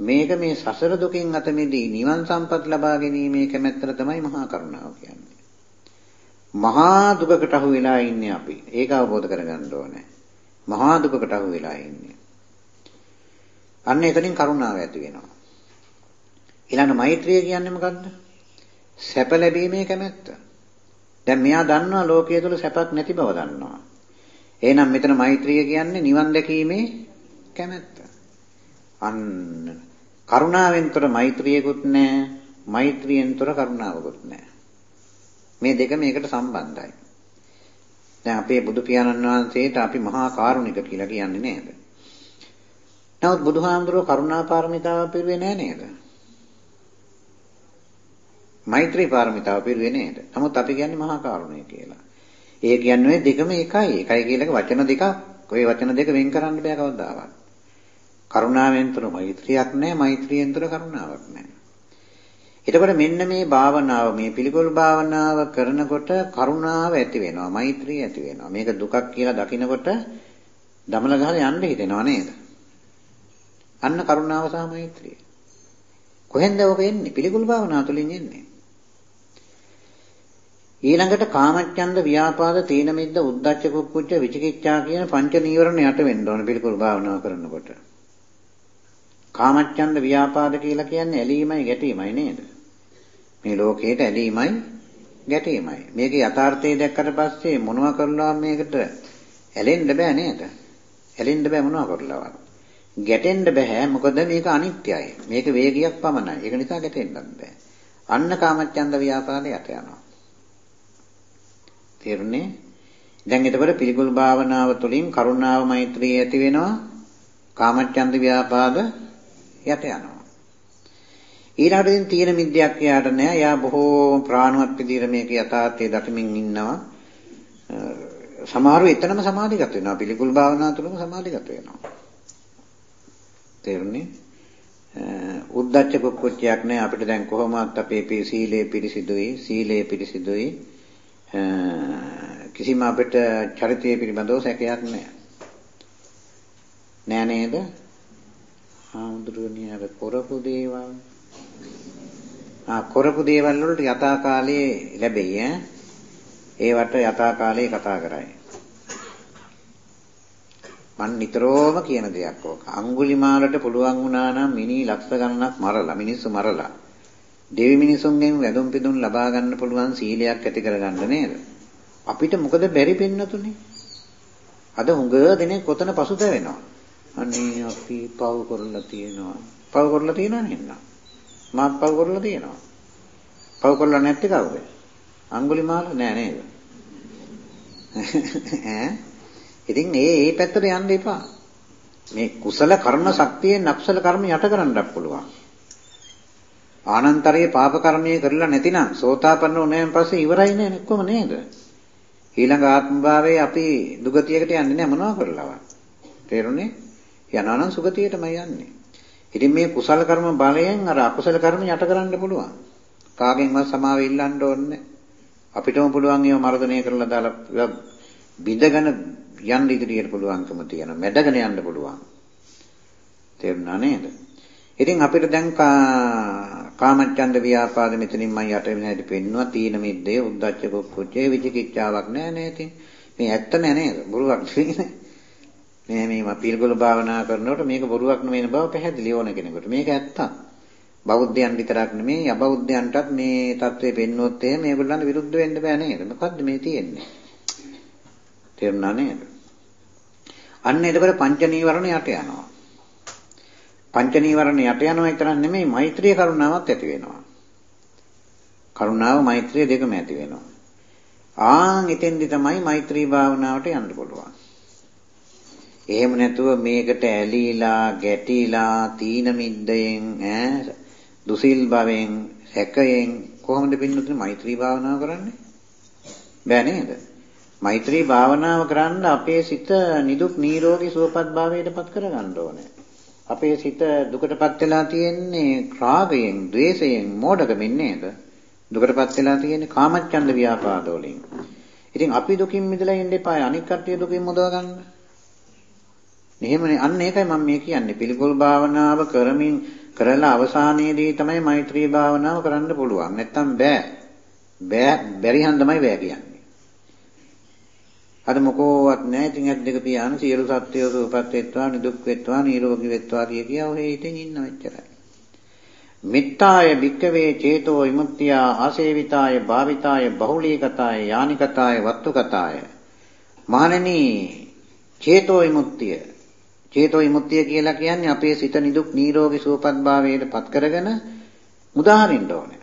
මේක මේ සසර දුකින් අත මිදී නිවන් සම්පත් ලබා ගැනීමේ කැමැත්තට තමයි මහා කරුණාව කියන්නේ. මහා දුකකට අහු වෙලා ඉන්නේ අපි. ඒක අවබෝධ කරගන්න ඕනේ. මහා දුකකට අහු වෙලා ඉන්නේ. අන්න එතනින් කරුණාව ඇති වෙනවා. ඊළඟ මෛත්‍රිය කියන්නේ මොකද්ද? සැප ලැබීමේ කැමැත්ත. දැන් මෙයා දන්නවා ලෝකයේ තුල සැපක් නැති බව දන්නවා. එහෙනම් මෙතන මෛත්‍රිය කියන්නේ නිවන් දැකීමේ කැමැත්ත. අන්න කරුණාවෙන් තොර මෛත්‍රියකුත් නැහැ. මෛත්‍රියෙන් තොර කරුණාවකුත් නැහැ. මේ දෙක මේකට සම්බන්ධයි. දැන් අපේ බුදු පියාණන් වහන්සේට අපි මහා කාරුණික කියලා කියන්නේ නේද? නමුත් බුදුහාමුදුරුවෝ කරුණා පාරමිතාව පිරුවේ නෑ නේද? මෛත්‍රී පාරමිතාව පිරුවේ නේද? නමුත් අපි කියන්නේ මහා කාරුණිය කියලා. ඒ කියන්නේ දෙකම එකයි. එකයි කියලක වචන දෙකක්. ඔය වචන දෙක වෙන් කරන්න බෑ කවදාවත්. කරුණාවෙන්තර මෛත්‍රියක් නෑ, මෛත්‍රියෙන්තර කරුණාවක් නෑ. එතකොට මෙන්න මේ භාවනාව මේ පිළිකුල් භාවනාව කරනකොට කරුණාව ඇති වෙනවා මෛත්‍රිය ඇති වෙනවා. මේක දුකක් කියලා දකිනකොට දමල ගහලා යන්න හිතෙනවා නේද? අන්න කරුණාව සහ මෛත්‍රිය. කොහෙන්ද ඔක එන්නේ? පිළිකුල් භාවනාව තුළින් එන්නේ. ඊළඟට කාමච්ඡන්ද ව්‍යාපාද තීන මිද්ද උද්ධච්ච කුක්කුච්ච විචිකිච්ඡා කියන පංච නීවරණ යට වෙන්න ඕන පිළිකුල් භාවනාව කරනකොට. කාමච්ඡන්ද ව්‍යාපාද කියලා කියන්නේ ඇලීමයි ගැටීමයි නේද මේ ලෝකේට ඇලීමයි ගැටීමයි. මේකේ යථාර්ථය දැක්කට පස්සේ මොනවා කරලා මේකට ඇලෙන්න බෑ නේද? ඇලෙන්න බෑ මොනවා කරලවත්. ගැටෙන්න බෑ මොකද මේක අනිත්‍යයි. මේක වේගයක් පමණයි. ඒක නිසා ගැටෙන්නත් බෑ. අන්න කාමච්ඡන්ද ව්‍යාපාදයට යනවා. තේරුණේ? දැන් එතකොට පිළිකුල් භාවනාව තුළින් කරුණාව මෛත්‍රිය ඇති වෙනවා. කාමච්ඡන්ද ව්‍යාපාද යට යනවා. ඊළඟට ඉතින් තීන මිද්‍යක් යාට නෑ. යා බොහෝ ප්‍රාණවත් විදිහට මේක යථාර්ථය දකිමින් ඉන්නවා. සමහරව එතනම සමාධිගත වෙනවා. පිළිකුල් භාවනා තුළම සමාධිගත වෙනවා. තේරුණේ? උද්දච්ච කුක්කුච්චයක් නෑ අපිට දැන් කොහොමවත් අපේ සීලය පිරිසිදුයි සීලය පිරිසිදුයි කිසිම අපිට චරිතය පිළිබඳව සැකයක් නෑ නෑ නේද? ආමුදුරුවනේ අර කරපු දේවල් ආ කරපු දේවල් වලට යථා කාලයේ ලැබෙයි ඈ. ඒවට යථා කාලයේ කතා කරයි. මන් නිතරම කියන දෙයක් ඕක. අඟුලිමාලට පුළුවන් වුණා නම් මිනි ලක්ෂ ගණනක් මරලා මිනිස්සු මරලා දෙවි මිනිසුන්ගෙන් වැඳුම් පිදුම් ලබා ගන්න පුළුවන් සීලයක් ඇති කරගන්න නේද? අපිට මොකද බැරි පින්නතුනේ? අද හුඟ දෙනෙක් කොතන පසුතැවෙනවා. අනේ අපි පව් කරලා තියෙනවා. පව් කරලා තියෙනවා නේද? මාත් පව් කරලා තියෙනවා. පව් කරලා නැත්තේ කවුද? අඟුලිමාල නෑ නේද? ඈ ඉතින් ඒ ඒ පැත්තට යන්න එපා. මේ කුසල කර්ම ශක්තියෙන් අකුසල කර්ම යට කරන්නත් පුළුවන්. ආනන්තරයේ පාප කර්මයේ කරලා නැතිනම් සෝතාපන්න වුණාන් පස්සේ ඉවරයි නේද ඔක්කොම නේද? ඊළඟ ආත්ම භාවයේ අපි දුගතියකට යන්නේ නැහැ මොනවා කරලවත්. තේරුණේ? යනවා නම් සුගතියටමයි යන්නේ. ඉතින් මේ කුසල කර්ම බලයෙන් අර අකුසල කර්ම යට කරන්න පුළුවන්. කාගෙන්වත් සමාව ඉල්ලන්න ඕනේ අපිටම පුළුවන් ඒව මර්ධනය කරලා දාලා බිඳගෙන යන්න ඉදිරියට පුළුවන්කම තියෙනවා. මැදගෙන යන්න පුළුවන්. තේරුණා නේද? ඉතින් අපිට දැන් කාමච්ඡන්ද ව්‍යාපාද මෙතනින් මම යට වෙන හැටි පෙන්නවා. තීන මිද්දේ උද්දච්ච කුක්කුච්චේ විචිකිච්ඡාවක් නෑ නේද? මේ ඇත්ත නෑ නේද? බොරුවක් නෙවෙයි. මේ මේ පිළිගොල භාවනා කරනකොට මේක බොරුවක් නෙවෙයි බව පැහැදිලි ඕන කෙනෙකුට. මේක ඇත්තක්. බෞද්ධයන් විතරක් නෙමෙයි අබෞද්ධයන්ටත් මේ தત્ත්වය පෙන්වුවොත් එහෙම මේගොල්ලන්ට විරුද්ධ වෙන්න බෑ නේද? මොකද්ද මේ තියෙන්නේ? තේරුණා නේද? අන්න එතකොට පංච නීවරණ යට යනවා. පංච නීවරණ යට යනවා විතරක් නෙමෙයි මෛත්‍රී කරුණාවක් ඇති වෙනවා. කරුණාව මෛත්‍රිය දෙකම ඇති වෙනවා. ආන් එතෙන්දි තමයි මෛත්‍රී භාවනාවට යන්න පුළුවන්. එහෙම නැතුව මේකට ඇලීලා ගැටිලා තීන මිද්දයෙන් ඈ දුසිල් භවෙන් හැකයෙන් කොහොමද පින්නතුනේ මෛත්‍රී භාවනාව කරන්නේ? බෑ නේද? මෛත්‍රී භාවනාව කරන්න අපේ සිත නිදුක් නිරෝගී සුවපත් භාවයටපත් කරගන්න ඕනේ. අපේ සිත දුකටපත් වෙලා තියෙන්නේ රාගයෙන් ద్వේෂයෙන් මෝඩකමින් නේද? දුකටපත් වෙලා තියෙන්නේ කාමච්ඡන්ද ව්‍යාපාද වලින්. ඉතින් අපි දුකින් මිදලා ඉන්න එපා අනික් කට්ටිය දුකින් මුදව ගන්න. එහෙමනේ අන්න ඒකයි මම මේ කියන්නේ පිළිකුල් භාවනාව කරමින් කරලා අවසානයේදී තමයි මෛත්‍රී භාවනාව කරන්න පුළුවන්. නැත්තම් බෑ. බෑ බැරි හන්දමයි බෑ කියන්නේ. අද මොකෝවත් නැහැ. ඉතින් ඇත් දෙක පියාන සියලු සත්‍යය සුවපත් වෙත්වා, නිදුක් වෙත්වා, නිරෝගී වෙත්වා කිය කිය ඔහේ ඉතින් ඉන්න මෙච්චරයි. මිත්තාය භික්කවේ චේතෝ විමුක්තිය ආසේවිතාය භාවිතාය බහුලීකතාය යානිකතාය වත්තුකතාය මහණෙනි චේතෝ විමුක්තිය චේතෝ විමුක්තිය කියලා කියන්නේ අපේ සිත නිදුක් නිරෝගී සුවපත් භාවයට පත් කරගෙන මුදාහරින්න ඕනේ.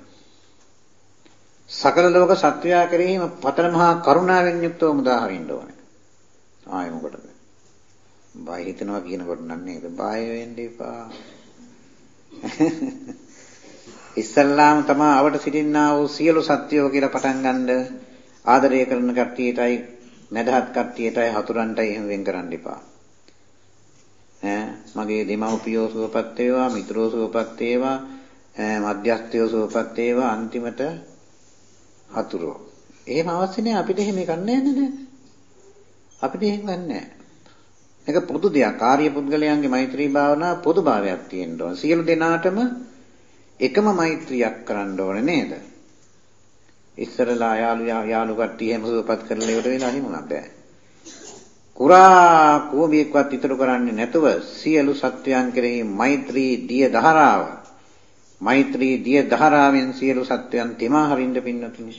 සකල ලෝක සත්වයා කෙරෙහිම පතර මහා කරුණාවෙන් යුක්තව මුදාහරින්න ඕනේ. ආයෙ මොකටද? බය හිතනවා කියනකොට නම් නේද? බය වෙන්න එපා. ඉස්සල්ලාම තමයි අවට සිටින්නා වූ සියලු සත්වයෝ කියලා පටන් ගන්න ආදරය කරන කට්ටියටයි නැදහත් කට්ටියටයි හතුරන්ටයි එහෙම වෙන් කරන්න එපා. ඈ මගේ දෙමව්පියෝ සුවපත් වේවා මිත්‍රෝ සුවපත් වේවා මධ්‍යස්ථයෝ සුවපත් වේවා අන්තිමට හතුරෝ. එහෙම අවශ්‍ය නැහැ අපිට එහෙම ගන්න නෑ අපිට එහෙම ගන්න නෑ. මේක පොදු දෙයක්. ආර්ය පුද්ගලයන්ගේ මෛත්‍රී භාවනා පොදු භාවයක් තියෙන්න ඕන. සියලු දෙනාටම එකම මෛත්‍රියක් කරන්න ඕනේ නේද? ඉස්සරලා යාළු යාළු කට්ටිය හැම සුවපත් කරලා ඉවර වෙලා හිමුණා බෑ. කුරා කෝබියක්වත් ඉතුරු කරන්නේ නැතුව සියලු සත්වයන් කෙරෙහි මෛත්‍රී දිය දහරාව මෛත්‍රී දිය දහරාවෙන් සියලු සත්වයන් තෙමා හරින්න පින්නතුනි.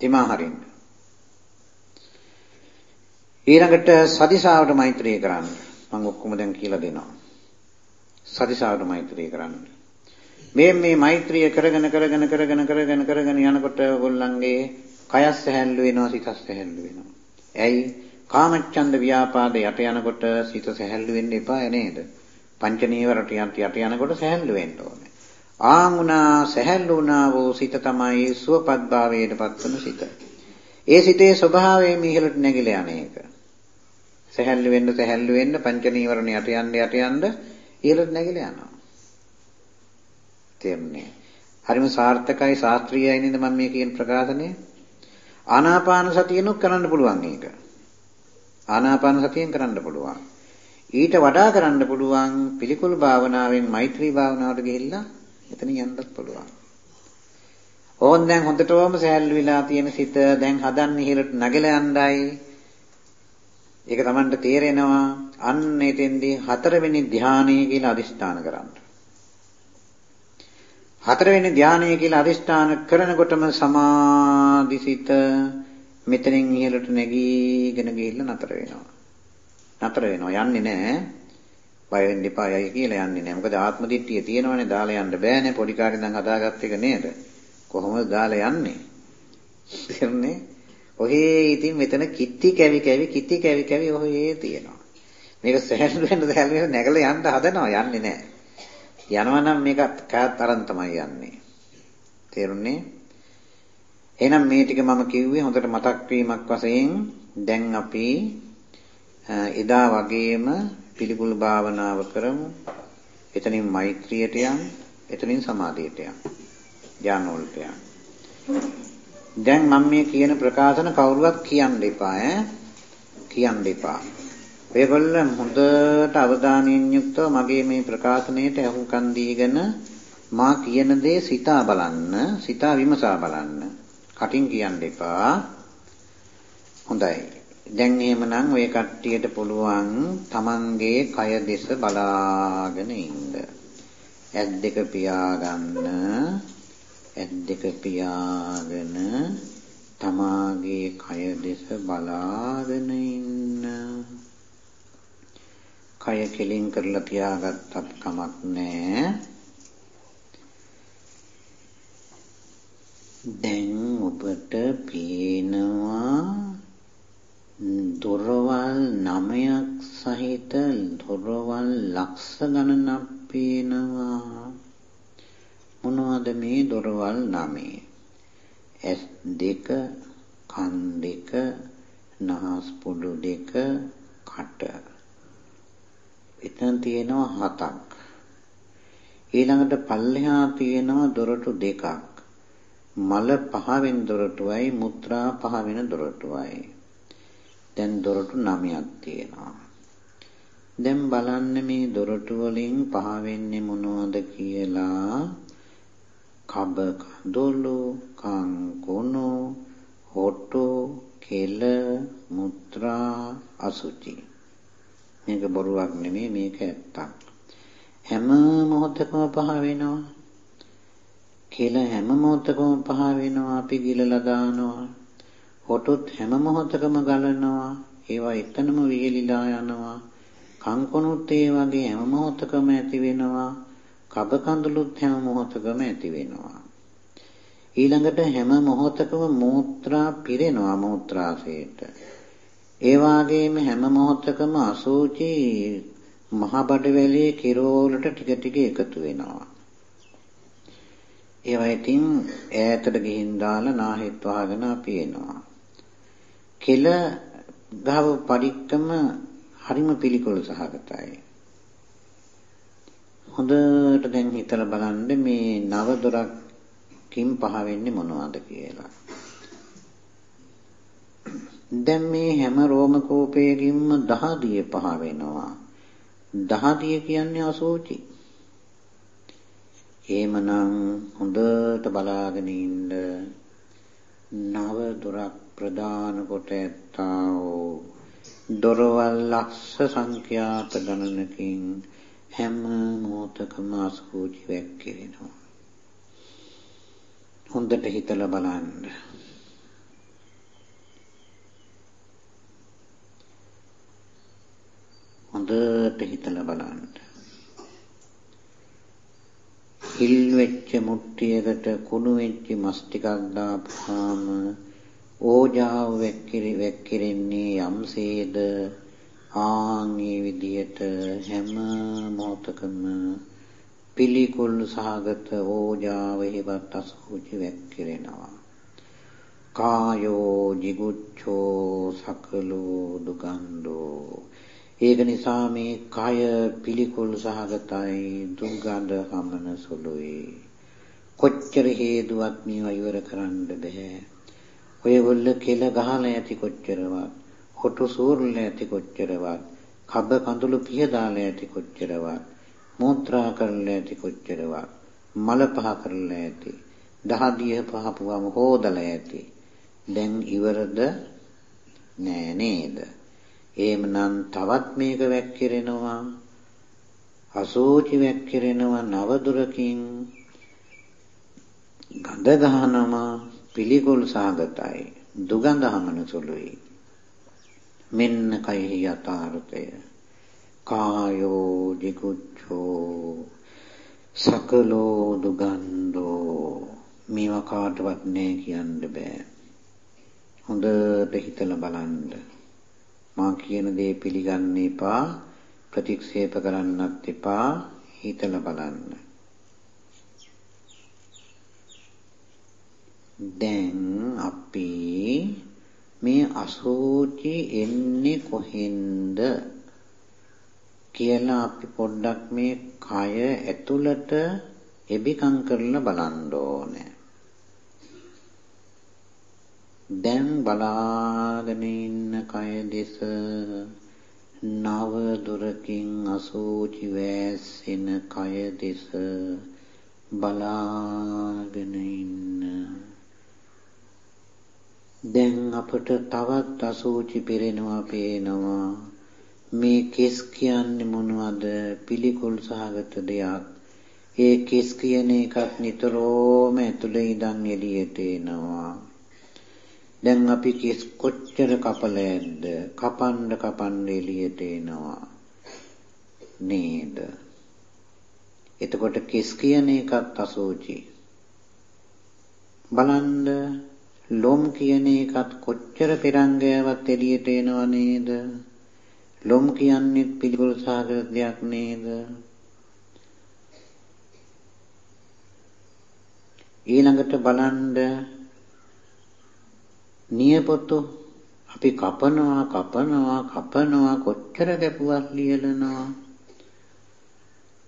තෙමා හරින්න. ඊළඟට සදිසාවට මෛත්‍රී කරන්න. මම ඔක්කොම දැන් කියලා දෙනවා. සදිසාවට මෛත්‍රී කරන්න. මේ මේ මෛත්‍රිය කරගෙන කරගෙන කරගෙන කරගෙන කරගෙන යනකොට ඔයගොල්ලන්ගේ කයස් සැහැල්ලු වෙනවා සිතස් සැහැල්ලු වෙනවා. ඇයි? කාමච්ඡන්ද ව්‍යාපාද යට යනකොට සිත සැහැල්ලු වෙන්න එපා නේද? පංච නීවරට යට යට යනකොට සැහැල්ලු වෙන්න ඕනේ. ආමුණා සැහැල්ලු වුණා වූ සිත තමයි සුවපත් භාවයට පත්වන සිත. ඒ සිතේ ස්වභාවය මිහිලට නැగిලා යන එක. සැහැල්ලු වෙන්න සැහැල්ලු වෙන්න පංච නීවරණ යට යන්න යට යන්න ඉහළට නැగిලා යනවා. තේරුණේ. හරිම සාර්ථකයි ශාස්ත්‍රීයයි නේද මම මේ කියන ප්‍රකාශනය? ආනාපාන සතියනොත් කරන්න පුළුවන් මේක. ආනාපාන සතියෙන් කරන්න පුළුවන්. ඊට වඩා කරන්න පුළුවන් පිළිකුල් භාවනාවෙන් මෛත්‍රී භාවනාවට ගිහිල්ලා එතන යන්නත් පුළුවන්. ඕන් දැන් හොඳටම සෑහළු වෙලා තියෙන සිත දැන් හදන්නේ ඉහළට නැගලා යන්නයි. ඒක Tamanට තේරෙනවා අන්න එතෙන්දී හතරවෙනි ධානය කියලා අදිස්ථාන කරන්න. හතරවෙනි ධානය කියලා අදිස්ථාන කරනකොටම සමාධිසිත මෙතනින් ඉහළට නැගීගෙන ගිහිල්ලා නතර වෙනවා. නතර වෙනවා යන්නේ නැහැ. බය වෙන්න එපා යයි කියලා යන්නේ නැහැ. මොකද ආත්ම දිට්ඨිය තියෙනවනේ දාලා යන්න බෑනේ පොඩි කාලේ ඉඳන් හදාගත්ත එක නේද? කොහොමද දාලා යන්නේ? තේරුණේ? ඔහේ ඉතින් මෙතන කිත්ති කැවි කැවි කිත්ති කැවි කැවි ඔහේ තියෙනවා. මේක සැහැල්ලු වෙන සැහැල්ලු වෙන නැගලා යන්න හදනවා යන්නේ නැහැ. යනවා නම් මේක කාත් අරන් තමයි යන්නේ. තේරුණේ? එහෙනම් මේ ටික මම කිව්වේ හොඳට මතක් වීමක් වශයෙන් දැන් අපි එදා වගේම පිළිකුල් භාවනාව කරමු. එතනින් මෛත්‍රියට යන්, එතනින් සමාධියට යන්. ඥාන වලට යන්. දැන් මම මේ කියන ප්‍රකාශන කවුරුවත් කියන්න එපා ඈ. කියන්න එපා. ඔයගොල්ල හොඳට අවධානයෙන් යුක්තව මගේ මේ ප්‍රකාශනයට අහුම්කන් දීගෙන මා කියන දේ සිතා බලන්න, සිතා විමසා බලන්න. කටින් කියන්න එපා. හොඳයි. දැන් එහෙමනම් ඔය කට්ටියට පුළුවන් Tamanගේ කය දෙස බලාගෙන ඉන්න. ඇත් දෙක පියාගන්න. ඇත් දෙක පියාගෙන තමාගේ කය දෙස බලාගෙන ඉන්න. කය කෙලින් කරලා තියාගත්තත් කමක් නැහැ. දැන් ඔබට පේනවා දොරවල් නමයක් සහිත දොරවල් ලක්ෂ ගණනක් පේනවා. මොනවද මේ දොරවල් නමේ? ඇස් දෙක කන් දෙක නහස් පුඩු දෙක කට. එතන තියෙනවා හතක්. ඊළඟට පල්ලෙහා තියෙනවා දොරටු දෙකක්. මල පහ වෙන දොරටුවයි මුත්‍රා පහ වෙන දොරටුවයි. දැන් දොරටු 9ක් තියෙනවා. දැන් බලන්න මේ දොරටු වලින් පහ වෙන්නේ මොනවද කියලා. කබ කඳුළු කං කුණු හොට්ටු කෙල මුත්‍රා අසුචි. මේක බොරුවක් නෙමෙයි මේක ඇත්තක්. හැම මොහොතකම පහ වෙනවා කියලා හැම මොහොතකම පහ වෙනවා අපි ගිලලා දානවා. හොටුත් හැම මොහොතකම ගලනවා. ඒවා එතනම විහිලිලා යනවා. කංකොනුත් ඒ වගේ හැම මොහොතකම ඇති වෙනවා. කබ කඳුළුත් හැම මොහොතකම ඇති වෙනවා. ඊළඟට හැම මොහොතකම මූත්‍රා පිරෙනවා මූත්‍රාශයට ඒ වාගේම හැම මොහොතකම අසූචි මහ බඩවැලේ කිරෝලට ටික ටික එකතු වෙනවා. ඒවා ඉතින් ඈතට ගිහින් දාලා නාහෙත් වහගෙන අපි එනවා. කෙල ගහව පරික්කම හරිම පිළිකුල් සහගතයි. හොඳට දැන් හිතලා බලන්න මේ නව දොරකින් පහ වෙන්නේ මොනවද කියලා. දැන් මේ හැම රෝම කෝපයකින්ම දහදිය පහ වෙනවා. දහදිය කියන්නේ අසෝචි. එහෙමනම් හොඳට බලාගෙන ඉන්න නව දොරක් ප්‍රදාන කොට ඇත්තා වූ දොරවල් ලක්ෂ සංඛ්‍යාත ගණනකින් හැම මොහොතකම අසෝචි වැක්කිරෙනවා. හොඳට හිතලා බලන්න. හොඳට හිතලා බලන්න. හිල් වෙච්ච මුට්ටියකට කුණු වෙච්ච මස් ටිකක් දාපුවාම ඕජාව වැක්කිරි වැක්කිරෙන්නේ යම්සේද ආන්ගේ විදියට හැම මොහොතකම පිළිකුල් සහගත ඕජාව හේවත් අසුචි වැක්කිරෙනවා. කායෝ jigucchෝ සකලෝ දුගන්ධෝ ඒක නිසා මේ කය පිළිකුල් සහගතයි දුර්ගන්ධ හමන සුළුයි. කොච්චර හේතුවක් මේවා ඉවර කරන්න බෑ. ඔය වල කෙල ගහලා ඇති කොච්චරවත්, හොටු සූර්ල ඇති කොච්චරවත්, කබ කඳුළු පිය දාලා ඇති කොච්චරවත්, මූත්‍රා කරලා ඇති කොච්චරවත්, මල පහ කරලා ඇති, දහදිය පහපුවම හොදලා ඇති. දැන් ඉවරද නෑ නේද? එහෙමනම් තවත් මේක වැක්කිරෙනවා. අසෝචි වැක්කිරෙනවා නවදුරකින් ගඳ ගහනවා පිළිකුල් සාගතයි. දුගඳ හමන සුළුයි. මෙන්න කයෙහි යථාර්ථය. කායෝ jigucchෝ සකලෝ දුගන්ධෝ. මේවා කාටවත් නෑ කියන්න බෑ. හොඳට හිතලා බලන්න. මා කියන දේ පිළිගන්න එපා ප්‍රතික්ෂේප කරන්නත් එපා හිතලා බලන්න. දැන් අපි මේ අසෝචි එන්නේ කොහෙන්ද කියලා අපි පොඩ්ඩක් මේ කය ඇතුළට එබිකම් කරලා බලන්න ඕනේ. දැන් බලාගෙන ඉන්න කය දෙස නව දුරකින් අසෝචි වැස්සෙන කය දෙස බලාගෙන ඉන්න. දැන් අපට තවත් අසෝචි පෙරෙනවා පේනවා. මේ කෙස් කියන්නේ මොනවද? පිළිකුල් සහගත දෙයක්. ඒ කෙස් කියන එකත් නිතරම ඇතුළේ ඉඳන් එළියට එනවා. දැන් අපි කිස් කොච්චර කපලයක්ද? කපන්න කපන්න එළියට එනවා නේද? එතකොට කිස් කියන එකත් අසෝචි. බලන්න ලොම් කියන එකත් කොච්චර පෙරංගයවත් එළියට එනව නේද? ලොම් කියන්නේ පිළිකුල් සාගර දෙයක් නේද? ඊළඟට බලන්න නියපොතු. අපි කපනවා කපනවා කපනවා කොච්චර කැපුවත් ලියලනවා.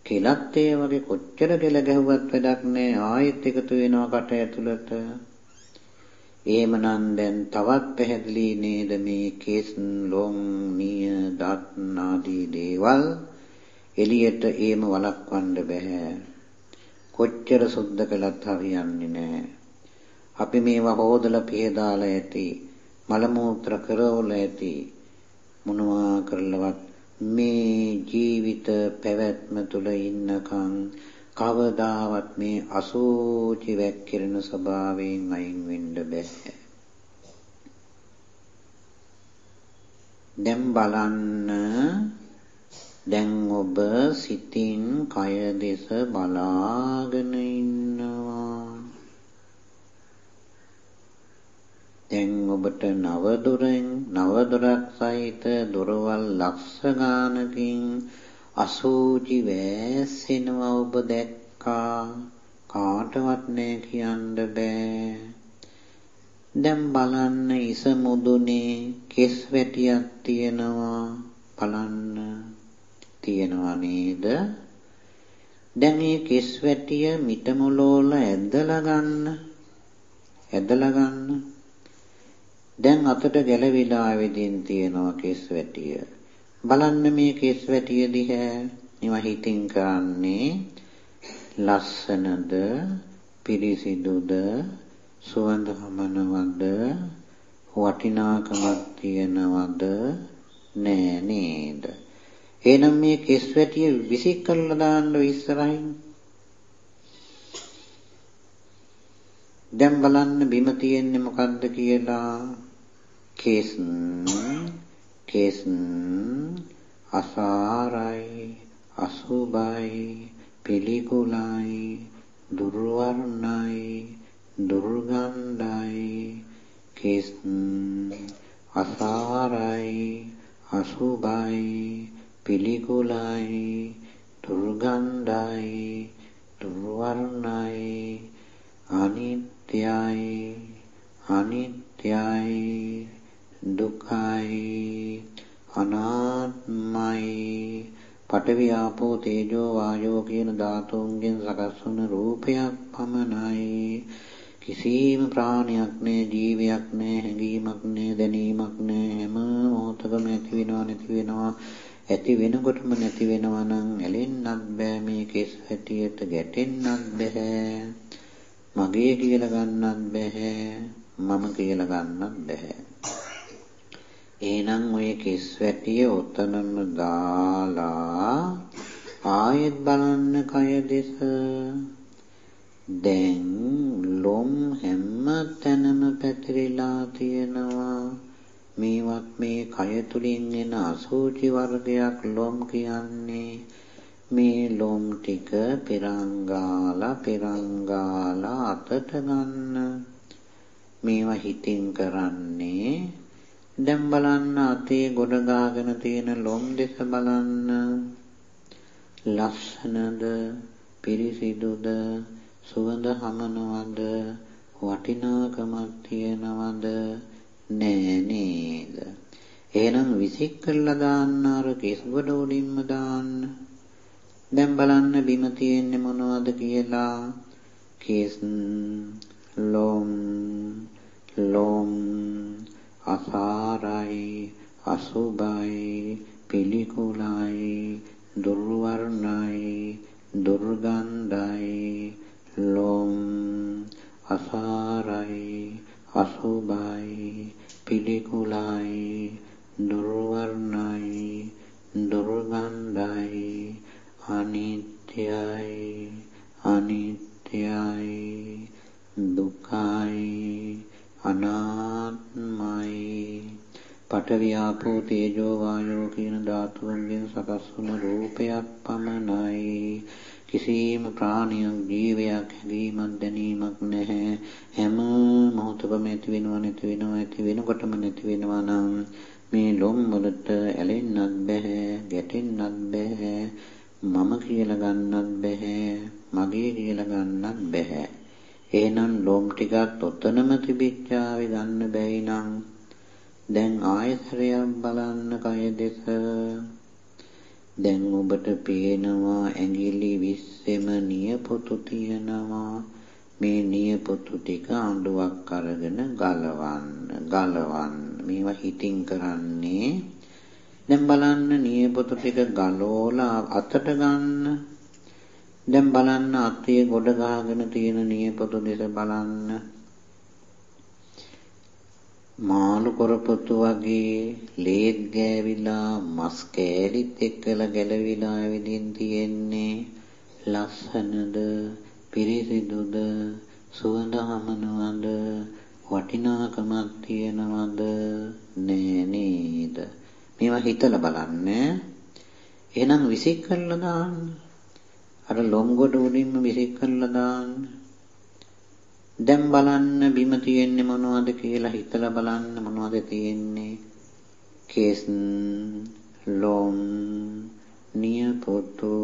කෙලත් ඒ වගේ කොච්චර කෙල ගැහුවත් වැඩක් නෑ ආයෙත් එකතු වෙනවා කට ඇතුළට එහෙමනම් දැන් තවත් පැහැදිලි නේද මේ කේස් ලොම් නිය දත් ආදී දේවල්? එළියට ඒම වළක්වන්න බෑ. කොච්චර සුද්ධ කළත් හරියන්නේ නෑ. අපි මේවා හොදලා පිහදාලා ඇති මල මූත්‍ර කරවල ඇති මොනවා කරලවත් මේ ජීවිත පැවැත්ම තුළ ඉන්නකම් කවදාවත් මේ අසෝචි වැක්කිරෙන ස්වභාවයෙන් අයින් වෙන්න බෑ. දැන් බලන්න දැන් ඔබ සිතින් කය දෙස බලාගෙන ඉන්නවා. දැන් ඔබට නව දොරෙන් නව දොරක් සහිත දොරවල් ලක්ෂ ගානකින් අසූචි වැස්සෙනවා ඔබ දැක්කා. කාටවත් නෑ කියන්න බෑ. දැන් බලන්න ඉස මුදුනේ කෙස් වැටියක් තියෙනවා. බලන්න. තියෙනවා නේද? දැන් මේ කෙස් වැටිය මිට මොලෝල ඇදලා ගන්න. ඇදලා ගන්න. දැන් අතට ගැලවිලා වෙදින් තියෙනවා කෙස් වැටිය. බලන්න මේ කෙස් වැටිය දිහා. නිව හිතින් කරන්නේ ලස්සනද පිරිසිදුද සුවඳ හමනවද වටිනාකමක් තියනවද? නෑ නේද? එහෙනම් මේ කෙස් වැටිය විසික් කරලා දාන්න ඉස්සරහින්. දැන් බලන්න බිම තියෙන්නේ මොකද්ද කියලා. කේස් කෙස් අසාරයි අසුබයි පිළිකුලයි දුර්වර්ණයි දුර්ගන්ධයි කෙස් අසාරයි අසුබයි පිළිකුලයි දුර්ගන්ධයි දුර්වර්ණයි අනිත්‍යයි අනිත්‍යයි. පඨවි ආපෝ තේජෝ වායෝ කියන ධාතුන්ගෙන් සකස් වන රූපයක් පමණයි. කිසිම ප්‍රාණයක් නෑ ජීවයක් නෑ හැඟීමක් නෑ දැනීමක් නෑ. හැම මොහොතකම ඇති වෙනවා නැති වෙනවා. ඇති වෙනකොටම නැති වෙනවා නම් ඇලෙන්නත් බෑ මේ කෙස් හැටියට ගැටෙන්නත් බෑ. මගේ කියලා ගන්නත් බෑ මම කියලා ගන්නත් බෑ. එහෙනම් ඔය කෙස් වැටිය ඔතනම දාලා ආයෙත් බලන්න කය දෙස. දැන් ලොම් හැම තැනම පැතිරිලා තියෙනවා. මේවත් මේ කය තුලින් එන අසූචි වර්ගයක් ලොම් කියන්නේ. මේ ලොම් ටික පෙරංගාලා පෙරංගාලා අතට ගන්න. මේවා හිතින් කරන්නේ දැන් බලන්න අතේ ගොඩ ගාගෙන තියෙන ලොම් දෙස බලන්න. ලස්සනද පිරිසිදුද සුවඳ හමනවද වටිනාකමක් තියනවද නෑ නේද? එහෙනම් විසික් කරලා දාන්න අර කෙස් ගොඩ උඩින්ම දාන්න. දැන් බලන්න බිම තියෙන්නේ මොනවද කියලා. කෙස් ලොම් ලොම් අසාරයි අසුබයි පිළිකුලයි දුර්වර්ණයි දුර්ගන්ධයි ලොම් අසාරයි අසුබයි පිළිකුලයි දුර්වර්ණයි දුර්ගන්ධයි අනිත්‍යයි අනිත්‍යයි දුකයි අනාත්මයි. පඨවි ආපෝ තේජෝ වායෝ කියන ධාතුන්ගෙන් සකස් වන රූපයක් පමණයි. කිසිම ප්‍රාණියක් ජීවයක් හැඟීමක් දැනීමක් නැහැ. හැම මොහොතකම ඇති වෙනවා නැති වෙනවා ඇති වෙනකොටම නැති වෙනවා නම් මේ ලොම් වලට ඇලෙන්නත් බෑ ගැටෙන්නත් බෑ මම කියලා ගන්නත් බෑ මගේ කියලා ගන්නත් බෑ එහෙනම් ලොම් ටිකත් ඔතනම තිබිච්චාවේ ගන්න බැයි නම් දැන් ආයතරයක් බලන්න කය දෙක දැන් ඔබට පේනවා ඇඟිලි 20ෙම නියපොතු තියනවා. මේ නියපොතු ටික අඬුවක් අරගෙන ගලවන්න ගලවන්න. මේවා හිතින් කරන්නේ දැන් බලන්න නියපොතු ටික ගලෝලා අතට ගන්න. දැන් බලන්න අතේ ගොඩ ගහගෙන තියෙන නියපොතු දෙස බලන්න. මාළු කරපොතු වගේ ලේත් ගෑවිලා මස් කෑලිත් එක්කලා ගැලවිලා ඇවිදින් තියෙන්නේ. ලස්සනද පිරිසිදුද සුවඳ හමනවද වටිනාකමක් තියනවද? නෑ නේද? මේවා හිතලා බලන්න. එහෙනම් විසික් කරලා දාන්න. අර ලොම්ගොඩ උඩින්ම විසික් කරලා දාන්න. දැන් බලන්න බිම තියෙන්නේ මොනවද කියලා හිතලා බලන්න මොනවද තියෙන්නේ. කේස් ලොම් නියපොතු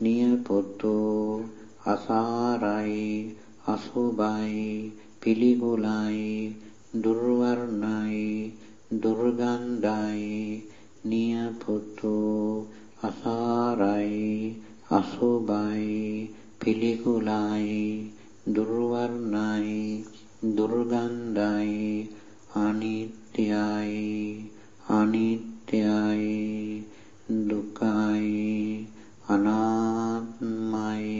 නියපොතු අසාරයි අසුබයි පිළිකුලයි දුර්වර්ණයි දුර්ගන්ධයි නියපොතු අසාරයි අසුබයි පිළිකුලයි දුර්වර්ණයි දුර්ගන්ධයි අනිත්‍යයි අනිත්‍යයි දුකයි අනාත්මයි.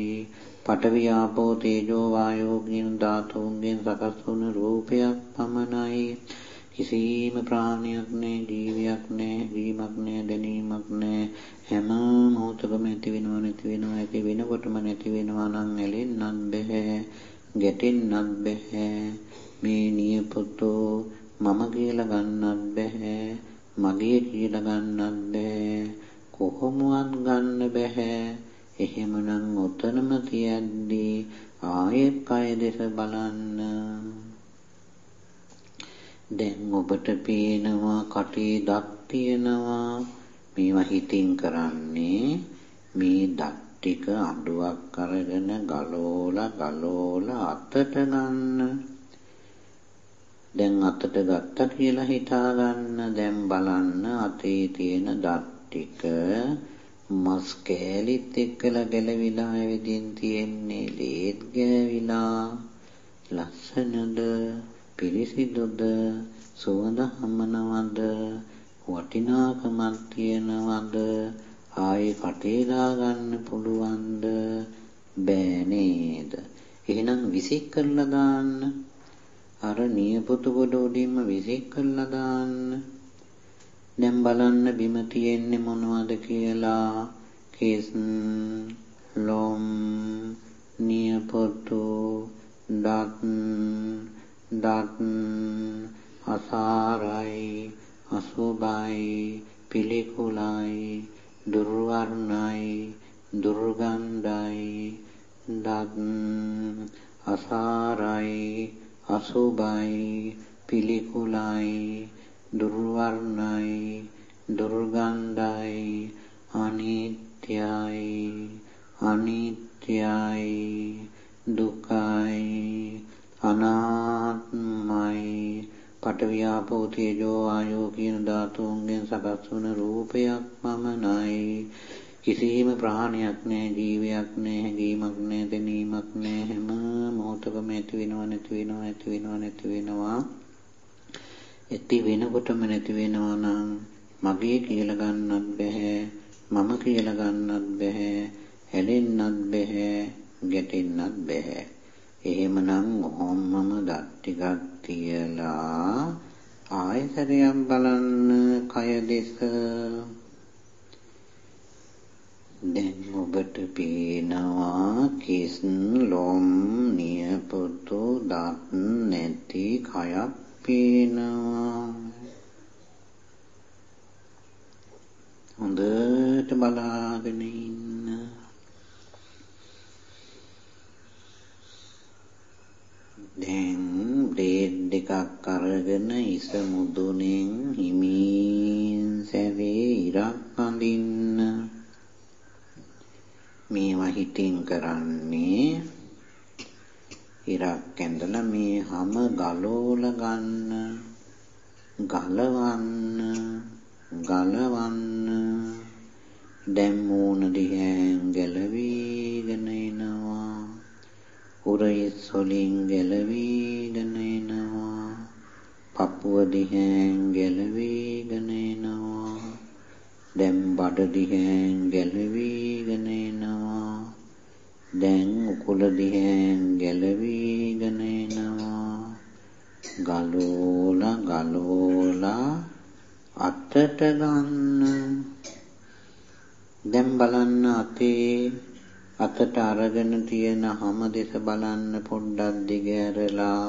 පඨවි ආපෝ තේජෝ වායෝ කියන ධාතුන්ගෙන් සකස් වුණු රූපයක් පමණයි. කිසිම ප්‍රාණයක් නැහැ ජීවියක් නැහැ ජීමක් නැහැ දැනීමක් නැහැ. හැම මොහොතකම ඇති වෙනව නැති වෙනව ඇති වෙනකොටම නැති වෙනවා නම් ඇලෙන්නත් බෑ ගැටෙන්නත් බෑ මේ නියපොතෝ මම කියලා ගන්නත් බෑ මගේ කියලා ගන්නත් බෑ කොහොමවත් ගන්න බෑ එහෙමනම් උතනම තියද්දී ආයෙත් කය දෙස බලන්න. දැන් ඔබට පේනවා කටේ දත් තියෙනවා. මේවා හිතින් කරන්නේ මේ දත් ටික අඬුවක් අරගෙන ගලෝලා ගලෝලා අතට ගන්න. දැන් අතට ගත්තා කියලා හිතා ගන්න දැන් බලන්න අතේ තියෙන දත් ටික මස් කෑලිත් එක්කලා ගැලවිලා ඇවිදින් තියෙන්නේ ලේත් ගෑවිලා ලස්සනද? පිරිසිදුද? සුවඳ හමනවද වටිනාකමක් තියනවද? ආයේ කටේ දාගන්න පුළුවන්ද? බෑ නේද? එහෙනම් විසික් කරලා දාන්න. අර නියපොතු කොට උඩින්ම විසික් කරලා දාන්න. දැන් බලන්න බිම තියෙන්නේ මොනවද කියලා. කෙස් ලොම් නියපොතු දත් දත් අසාරයි අසුබයි පිළිකුලයි දුර්වර්ණයි දුර්ගන්ධයි. දත් අසාරයි අසුබයි පිළිකුලයි දුර්වර්ණයි දුර්ගන්ධයි අනිත්‍යයි අනිත්‍යයි දුකයි අනාත්මයි. පඨවි ආපෝ තේජෝ ආයෝ කියන ධාතුන්ගෙන් සකස් වන රූපයක් පමණයි. කිසිම ප්‍රාණයක් නැහැ ජීවයක් නැහැ හැඟීමක් නැහැ දැනීමක් නැහැ. හැම මොහොතකම ඇති වෙනව නැති වෙනව ඇති වෙනව නැති වෙනවා. ඇති වෙනකොටම නැති වෙනවා නම් මගේ කියලා ගන්නත් බෑ මම කියලා ගන්නත් බෑ හැලෙන්නත් බෑ ගැටෙන්නත් බෑ එහෙමනම් ඔහොමම දත් ටිකක් තියලා ආයතරයක් බලන්න කය දෙස. දැන් ඔබට පේනවා කිස් ලොම් නියපොතු දත් නැති කයක් පේනවා. හොඳට බලාගෙන ඉන්න. දැන් බ්ලේඩ් දෙකක් අරගෙන ඉස මුදුනෙන් හිමින් සැවේ ඉරක් අඳින්න. මේවා හිතින් කරන්නේ ඉරක් ඇඳලා මේ හැම ගලෝල ගන්න ගලවන්න ගලවන්න. දැන් මූණ දිහෙන් ගැලවිගෙන එනවා. උරයිස් වලින් ගැලවීගෙන එනවා පපුව දිහෙන් ගැලවීගෙන එනවා දැන් බඩ දිහෙන් ගැලවීගෙන එනවා දැන් උකුල දිහෙන් ගැලවීගෙන එනවා ගලෝලා ගලෝලා අතට ගන්න. දැන් බලන්න අතේ අතට අරගෙන තියෙන හැම දෙස බලන්න පොඩ්ඩක් දිගහැරලා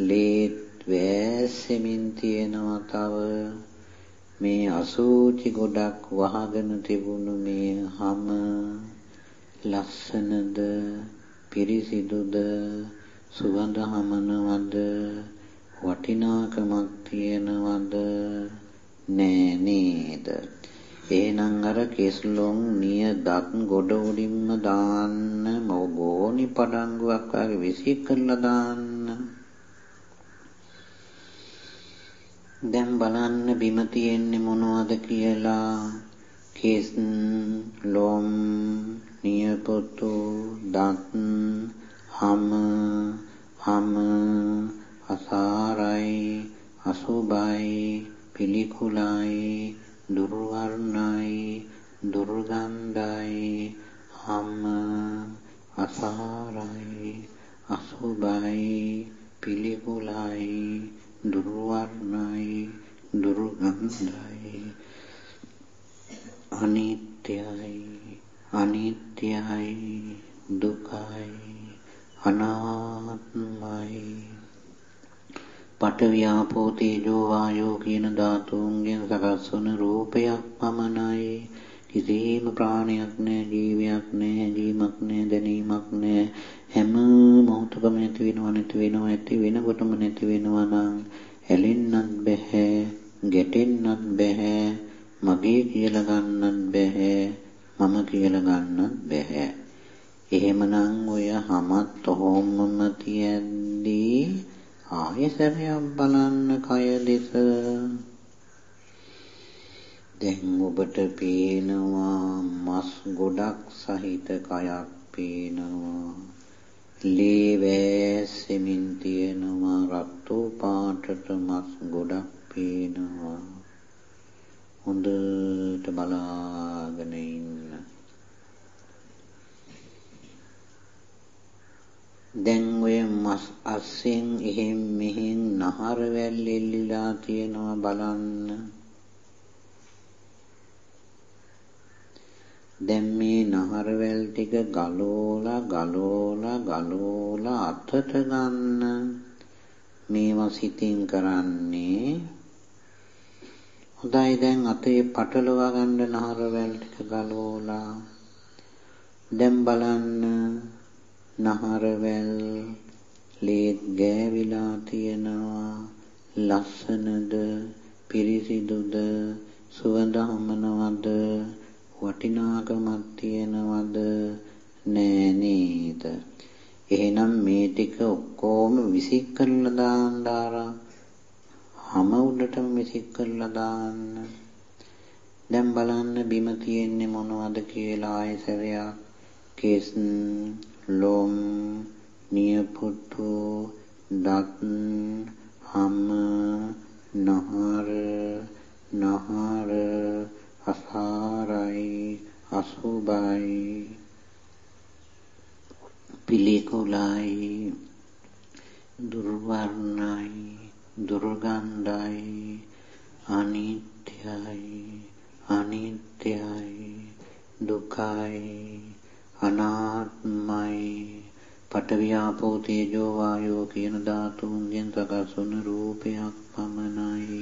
ලේත් වැස්සෙමින් තියෙනවා තව. මේ අසූචි ගොඩක් වහගෙන තිබුණු මේ හැම ලස්සනද පිරිසිදුද සුවඳ හමනවද වටිනාකමක් තියනවද? නෑ නේද? එහෙනම් අර කෙස්ලොන් නිය දත් ගොඩ උඩින්ම දාන්න මොගෝනි පඩංගුවක් වගේ විසි කරලා දාන්න. දැන් බලන්න බිම තියෙන්නේ මොනවද කියලා. කෙස් ලොම් නියපොතු දත් හම හම අසාරයි අසුබයි පිළිකුලයි දුර්වර්ණයි දුර්ගන්ධයි හම අසාරයි අසුබයි පිළිකුලයි දුර්වර්ණයි දුර්ගන්ධයි. අනිත්‍යයි අනිත්‍යයි දුකයි අනාත්මයි. පඨවියාපෝ තේජෝ වායෝ කියන ධාතුන්ගෙන් සකස් වන රූපයක් පමණයි. කිසිම ප්‍රාණයක් නැහැ ජීවයක් නැහැ ජීමක් නැහැ දැනීමක් නැහැ. හැම මොහොතකම ඇති වෙනව නැති වෙනව ඇති වෙනකොටම නැති වෙනවා නම් ඇලෙන්නත් බෑ ගැටෙන්නත් බෑ මගේ කියලා ගන්නත් බෑ මම කියලා ගන්නත් බෑ එහෙමනම් ඔය හැමත් ඔහොමම තියද්දී ආයෙසරයක් බලන්න කය දෙස. දැන් ඔබට පේනවා මස් ගොඩක් සහිත කයක් පේනවා. ලේ වැස්සෙමින් තියෙනවා රතු පාටට මස් ගොඩක් පේනවා. හොඳට බලාගෙන ඉන්න. දැන් ඔය මස් අස්සෙන් එහෙම් මෙහෙන් නහර වැල් එල්ලිලා තියෙනවා බලන්න. දැන් මේ නහර වැල් ටික ගලෝලා ගලෝලා ගලෝලා අතට ගන්න. මේවා සිතින් කරන්නේ හොඳයි. දැන් අතේ පටලවා ගන්න නහර වැල් ටික ගලෝලා. දැන් බලන්න. නහරවැල් ලේත් ගෑවිලා තියෙනවා. ලස්සනද පිරිසිදුද සුවඳ හමනවද වටිනාකමක් තියෙනවද? නෑ නේද? එහෙනම් මේ ටික ඔක්කොම විසික් කරලා දාන්න ආරා. හැම උඩටම විසික් කරලා දාන්න. දැන් බලන්න බිම තියෙන්නේ මොනවද කියලා ආයෙසරයක් කෙස් ලොම් නියපොතු දත් හම නහර නහර අසාරයි අසුබයි පිළිකුලයි දුර්වර්ණයි දුර්ගන්ධයි අනිත්‍යයි අනිත්‍යයි දුකයි අනාත්මයි. පඨවියාපෝ තේජෝ වායෝ කියන ධාතුන්ගෙන් සකස් වන රූපයක් පමණයි.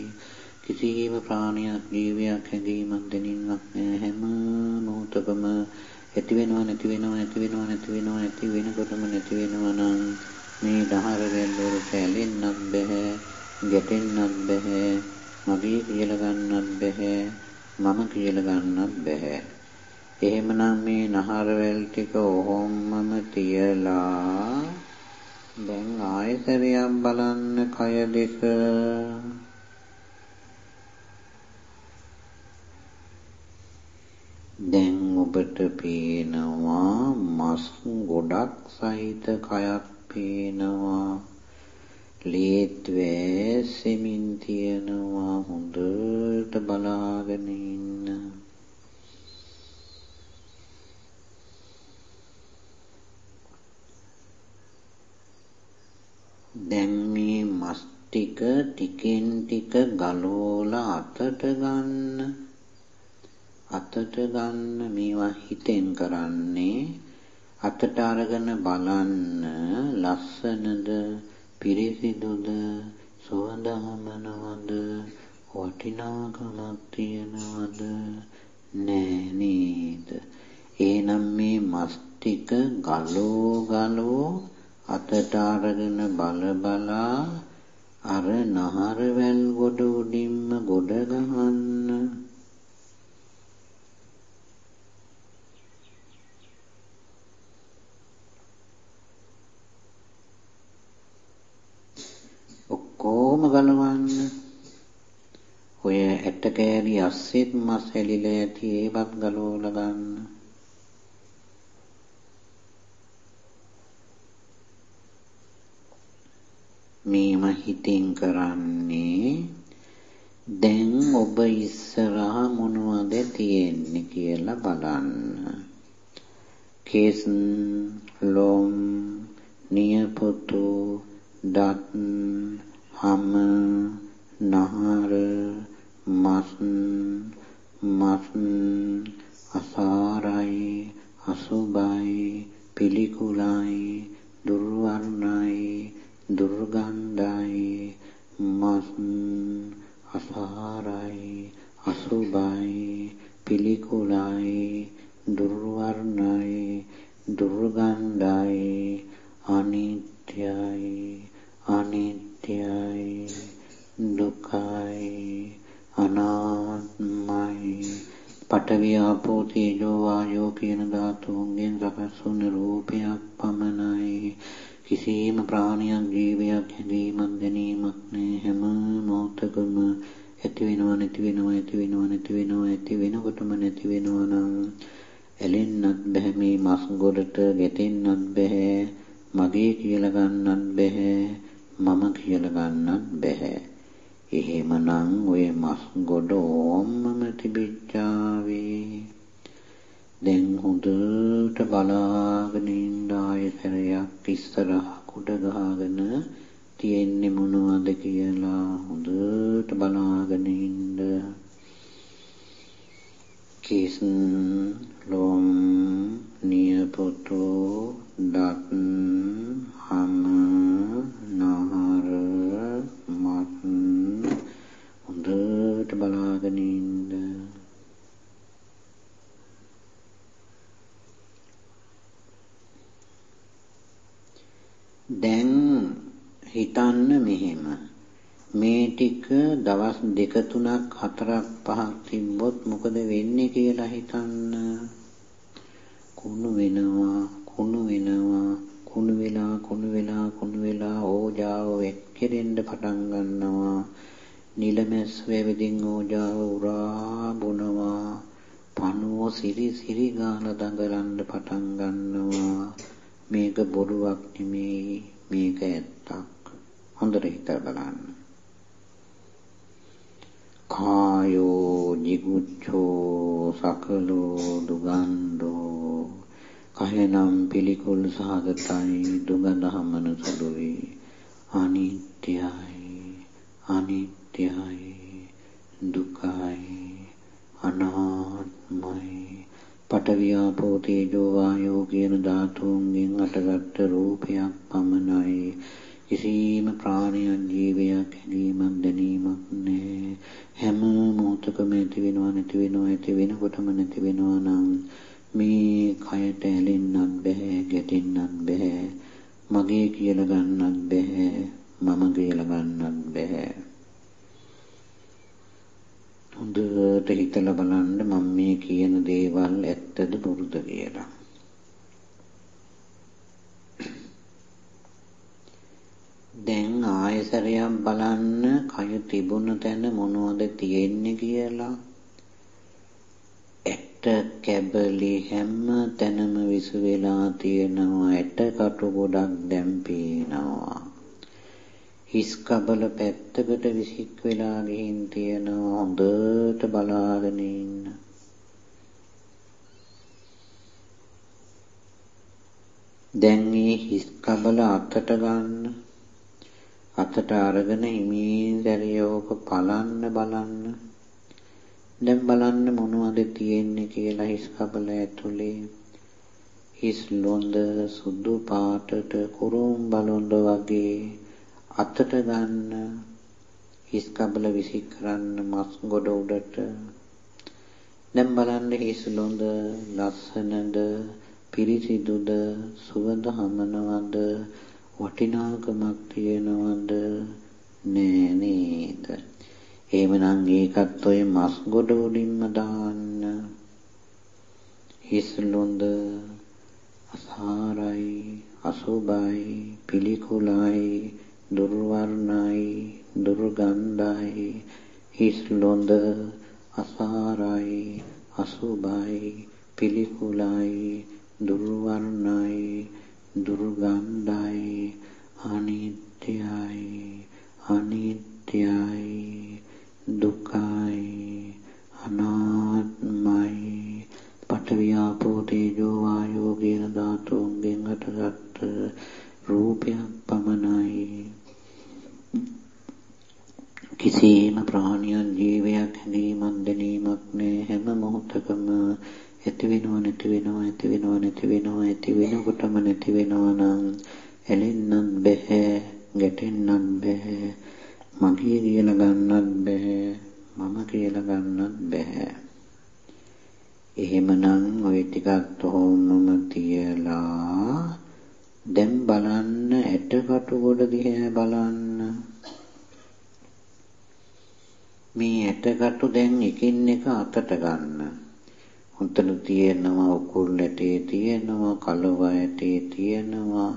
කිසිම ප්‍රාණයක් ජීවයක් හැඟීමක් දැනීමක් නැහැ. හැම මොහොතකම ඇති වෙනවා නැති වෙනවා ඇති වෙනවා නැති වෙනවා ඇති වෙනකොටම නැති වෙනවා නම් මේ දහර වැල් වලට ඇලෙන්නත් බෑ ගැටෙන්නත් බෑ මගේ කියලා ගන්නත් බෑ මම කියලා ගන්නත් බෑ එහෙමනම් මේ නහරවැල් ටික ඔහොමම තියලා දැන් ආයතරයක් බලන්න කය දෙක. දැන් ඔබට පේනවා මස් ගොඩක් සහිත කයක් පේනවා. ලේත් වැසෙමින් තියනවා. හොඳට බලාගෙන ඉන්න. දැන් මේ මස් ටික ටිකෙන් ටික ගලෝලා අතට ගන්න. අතට ගන්න මේවා හිතෙන් කරන්නේ අතට අරගෙන බලන්න ලස්සනද පිරිසිදුද සුවඳ හමනවද වටිනාකමක් තියනවද? නෑ නේද? එහෙනම් මේ මස් ටික ගලෝ ගලෝ අතට අරගෙන බල බලා අර නහර වැල් ගොඩ උඩින්ම ගොඩ ගහන්න. ඔක්කොම ගලවන්න. ඔය ඇට කෑලි අස්සෙත් මස් හැලිලා ඇති ඒවත් ගලවලා ගන්න. මේම හිතින් කරන්නේ දැන් ඔබ ඉස්සරහ මොනවද තියෙන්නේ කියලා බලන්න. කේස් ලොම් නියපොතු දත් හම නහර මස් මස් අසාරයි අසුබයි පිළිකුලයි දුර්වර්ණයි දුර්ගන්ධයි මස් අසාරයි අසුභයි පිළිකුලයි දුර්වර්ණයි දුර්ගන්ධයි අනිත්‍යයි අනිත්‍යයි දුකයි අනාත්මයි. පඨවි ආපෝ තේජෝ වායෝ කියන ධාතුන්ගෙන් සකස් වුණ රූපයක් පමණයි. කිසියම් ප්‍රාණියක් ජීවයක් හැදීමක් දැනීමක් නෑ හැම මොහොතකම ඇති වෙනවා නැති වෙනවා ඇති වෙනවා නැති වෙනවා ඇති වෙනකොටම නැති වෙනවා නම් ඇලෙන්නත් බෑ මේ මස් ගොඩට ගැටෙන්නත් බෑ මගේ කියලා ගන්නත් බෑ මම කියලා ගන්නත් බෑ එහෙමනම් ඔය මස් ගොඩ ඕම්මම තිබිච්චාවේ දැන් හොඳට බලාගෙන ඉන්න ආයතරයක් ඉස්සරහ කුඩ ගහගෙන තියෙන්නේ මොනවද කියලා හොඳට බලාගෙන ඉන්න. කිස් ලොම් නියපොතෝ දත් හම නහර මත් හොඳට බලාගෙන ඉන්න. දැන් හිතන්න මෙහෙම. මේ ටික දවස් දෙක තුනක් හතරක් පහක් තිබ්බොත් මොකද වෙන්නේ කියලා හිතන්න. කුණු වෙනවා කුණු වෙනවා කුණු වෙලා කුණු වෙලා කුණු වෙලා ඕජාව වෙක්කිරෙන්න පටන් ගන්නවා. නිලමැස් වේවිදින් ඕජාව උරා බොනවා. පණුව සිරි සිරි ගාන දඟලන්න පටන් ගන්නවා. මේක බොරුවක් නෙමෙයි මේක ඇත්තක්. හොඳට හිතලා බලන්න. කායෝ jigucchෝ සකලෝ දුගන්ධෝ. කයනම් පිළිකුල් සහගතයි දුගඳ හමන සුළුයි. අනිත්‍යයි අනිත්‍යයි දුකයි අනාත්මයි පඨවියාපෝ තේජෝ වායෝ කියන ධාතුන්ගෙන් අටගත් රූපයක් පමණයි. කිසිම ප්‍රාණයක් ජීවයක් හැදීමක් දැනීමක් නැහැ. හැම මොහොතකම ඇති වෙනවා නැති වෙනවා ඇති වෙනකොටම නැති වෙනවා නම් මේ කයට ඇලෙන්නත් බෑ ගැටෙන්නත් බෑ මගේ කියලා ගන්නත් බෑ මම කියලා ගන්නත් බෑ හොඳට හිතලා බලන්න මම මේ කියන දේවල් ඇත්තද බොරුද කියලා. දැන් ආයසරයක් බලන්න කය තිබුණ තැන මොනවද තියෙන්නේ කියලා. ඇත්ත ඇට කැබලි හැම තැනම විසු වෙලා තියෙනවා ඇට කටු ගොඩක් දැන් පේනවා හිස් කබල පැත්තකට විසික් වෙලා ගිහින් තියෙනවා හොඳට බලාගෙන ඉන්න. දැන් මේ හිස් කබල අතට ගන්න අතට අරගෙන හිමින් දැරියෝක පලන්න බලන්න දැන් බලන්න මොනවද තියෙන්නේ කියලා හිස් කබල ඇතුලේ. හිස් ලොඳ සුදු පාටට කුරුම් බලොඳ වගේ අතට ගන්න හිස් කබල විසික් කරන්න මස් ගොඩ උඩට. දැන් බලන්න හිස් ලොඳ ලස්සනද පිරිසිදුද සුවඳ හමනවද වටිනාකමක් තියනවද? නෑ නේද? එහෙමනම් ඒකත් ඔය මස් ගොඩ උඩින්ම දාන්න. හිස් ලොඳ අසාරයි අසුබයි පිළිකුලයි දුර්වර්ණයි දුර්ගන්ධයි හිස් ලොඳ අසාරයි අසුබයි පිළිකුලයි දුර්වර්ණයි දුර්ගන්ධයි අනිත්‍යයි අනිත්‍යයි දුකයි අනාත්මයි. පඨවියාපෝ තේජෝ වායෝ කියන ධාතුන්ගෙන් හටගත් රූපයක් පමණයි. කිසිම ප්‍රාණියක් ජීවයක් හැඳීමක් දැනීමක් නෑ හැම මොහොතකම ඇති වෙනව නැති වෙනව ඇති වෙනව නැති වෙනව ඇති වෙනකොටම නැති වෙනව නම් ඇලෙන්නත් බෑ ගැටෙන්නත් බෑ මගේ කියලා ගන්නත් බෑ මම කියලා ගන්නත් බෑ එහෙමනම් ওই ටිකත් හොම්මම තියලා දැන් බලන්න ඇටකටු ගොඩ දිහා බලන්න. මේ ඇටකටු දැන් එකින් එක අතට ගන්න. හොතන තියෙනවා උකුල් ඇටේ තියෙනවා කලව ඇටේ තියෙනවා.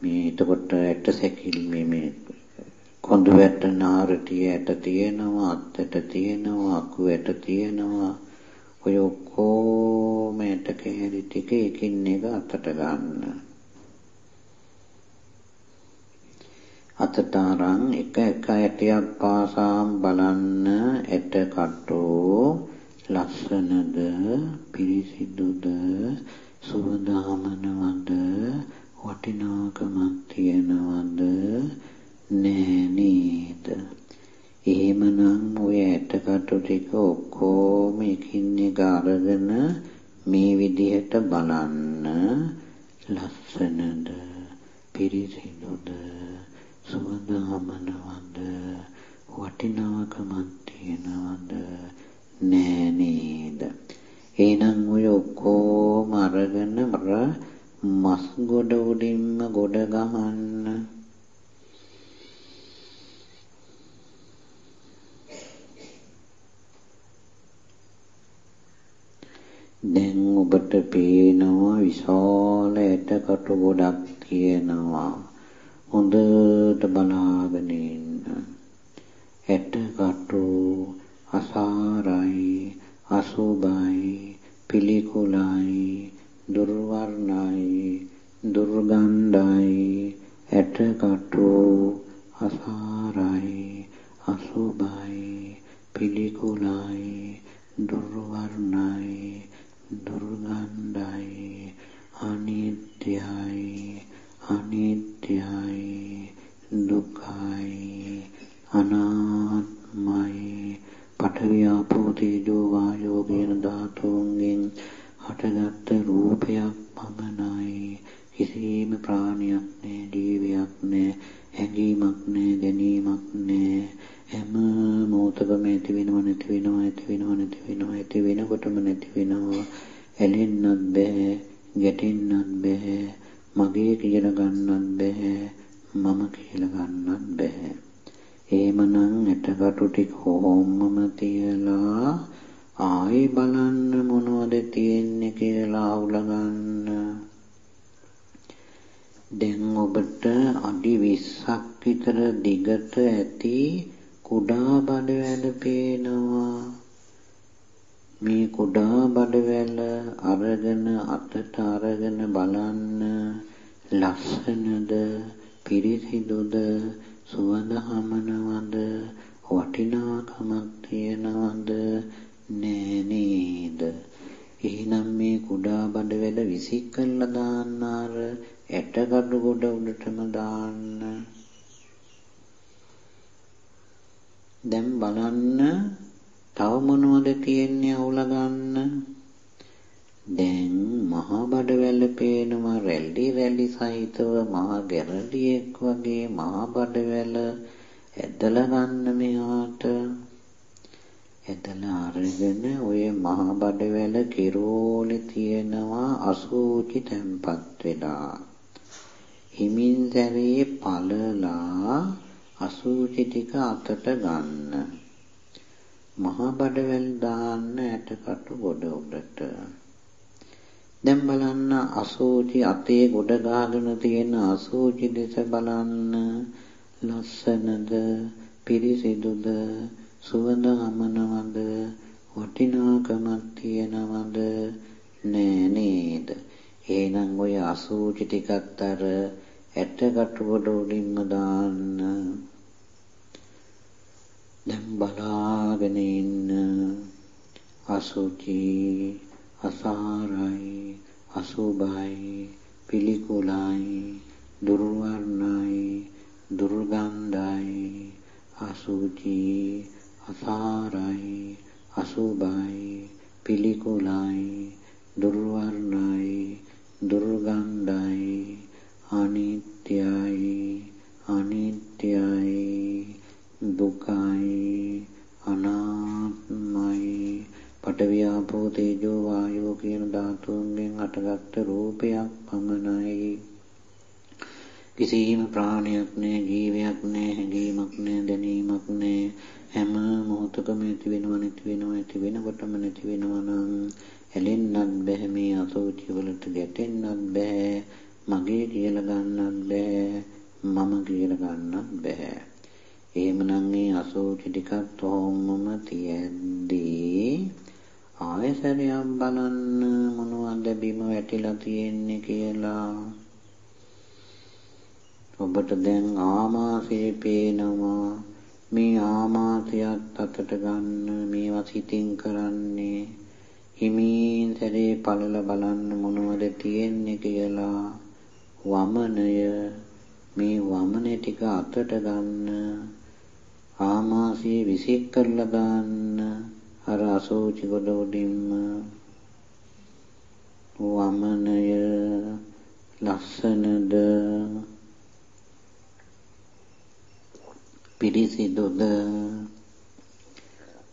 මේ එතකොට ඇට සැකිලි මේ මේ කොඳු වැට නාරටිය ඇට තියෙනවා අත්තට තියෙනවා අකු ඇට තියෙනවා. ඔය ඔක්කොම ඇට කැරි ටික එකින් එක අතට ගන්න. අතට අරන් එක එක ඇටයක් පාසාම් බලන්න ඇට කටෝ ලස්සනද පිරිසිදුද සුවඳාමනවද වටිනාකමක් තියනවද? නෑ නේද? එහෙමනම් ඔය ඇටකටු ටික ඔක්කොම එකින් එක අරගෙන මේ විදිහට බලන්න. ලස්සනද පිරිසිදුද? සුවඳාමනවද වටිනාකමක් තියනවද? නෑ නේද? එහෙනම් ඔය ඔක්කොම අරගෙන අර මස් ගොඩ උඩින්ම ගොඩ ගහන්න. දැන් ඔබට පේනවා විශාල ඇටකටු ගොඩක් තියෙනවා. හොඳට බලාගෙන ඉන්න. ඇටකටු අසාරයි අසුභයි පිළිකුලයි දුර්වර්ණයි දුර්ගන්ධයි. ඇටකටු අසාරයි අසුභයි පිළිකුලයි දුර්වර්ණයි දුර්ගන්ධයි අනිත්‍යයි. අනිත්‍යයි දුකයි අනාත්මයි. පඨවියාපෝ තේජෝ වායෝ කියන ධාතුන්ගෙන් හටගත් රූපයක් පමණයි. කිසිම ප්‍රාණියක් නෑ ජීවියක් නෑ හැඟීමක් නෑ දැනීමක් නෑ. හැම මොහොතකම ඇති වෙනව නැති වෙනව ඇති වෙනව නැති වෙනව ඇති වෙනකොටම නැති වෙනවා. ඇලෙන්නත් බෑ ගැටෙන්නත් බෑ. මගේ කියලා ගන්නත් බෑ මම කියලා ගන්නත් බෑ එහෙමනම් ඇටකටු ටික හොම්මම තියලා ආයි බලන්න මොනවද තියෙන්නේ කියලා අහුල ගන්න. දැන් ඔබට අඩි 20ක් විතර දිගට ඇති කුඩා බඩ වැඩ පේනවා. මේ කුඩා බඩවැල අරගෙන අතට අරගෙන බලන්න ලස්සනද පිරිසිදුද සුවඳ හමනවද වටිනාකමක් තියනවද නෑ නේද? එහෙනම් මේ කුඩා බඩවැල විසික් කරලා දාන්න අර ඇටකඩු ගොඩ උඩටම දාන්න. දැන් බලන්න තව මොනවද තියෙන්නේ අවුල ගන්න? දැන් මහා බඩවැල පේනවා රැලි රැලි සහිතව මහා ගැරඩියෙක් වගේ මහා බඩවැල ඇදලා ගන්න මෙහාට. ඇදලා අරගෙන ඔය මහා බඩවැල කිරෝලේ තියෙනවා අසූචි තැම්පත් වෙලා. හිමින් සැරේ පළලා අසූචි ටික අතට ගන්න. මහා බඩවැල් දාන්න ඇටකටු ගොඩ උඩට. දැන් බලන්න අසූචි අතේ ගොඩ ගාගෙන තියෙන අසූචි දෙස බලන්න. ලස්සනද පිරිසිදුද සුවඳ හමනවද වටිනාකමක් තියනවද? නෑ නේද? එහෙනම් ඔය අසූචි ටිකත් අර ඇටකටු ගොඩ උඩින්ම දාන්න. දැන් බලාගෙන ඉන්න අසුචි අසාරයි අසුභයි පිළිකුලයි දුර්වර්ණයි දුර්ගන්ධයි අසුචි අසාරයි අසුභයි පිළිකුලයි දුර්වර්ණයි දුර්ගන්ධයි අනිත්‍යයි අනිත්‍යයි. දුකයි අනාත්මයි. පටවියාපෝ තේජෝ වායෝ කියන ධාතුන්ගෙන් අටගත්ත රූපයක් පමණයි. කිසිම ප්‍රාණයක් නෑ ජීවයක් නෑ හැඟීමක් නෑ දැනීමක් නෑ. හැම මොහොතකම ඇති වෙනව නැති වෙනව ඇති වෙනකොටම නැති වෙනවා නම් ඇලෙන්නත් බෑ මේ අසෝචි වලට ගැටෙන්නත් බෑ. මගේ කියලා ගන්නත් බෑ මම කියලා ගන්නත් බෑ. එහෙමනම් මේ අසෝචි ටිකත් ඔහොමම තියෙද්දී ආයසරයක් බලන්න මොනවද බිම වැටිලා තියෙන්නේ කියලා. ඔබට දැන් ආමාශය පේනවා. මේ ආමාශයත් අතට ගන්න මේවා සිතින් කරන්නේ. හිමින් සැරේ පළල බලන්න මොනවද තියෙන්නේ කියලා. වමනය. මේ වමනේ ටික අතට ගන්න. ආමාශය විසික් කරලා දාන්න අර අසෝචි කොට උඩින්ම වමනය ලස්සනද පිරිසිදුද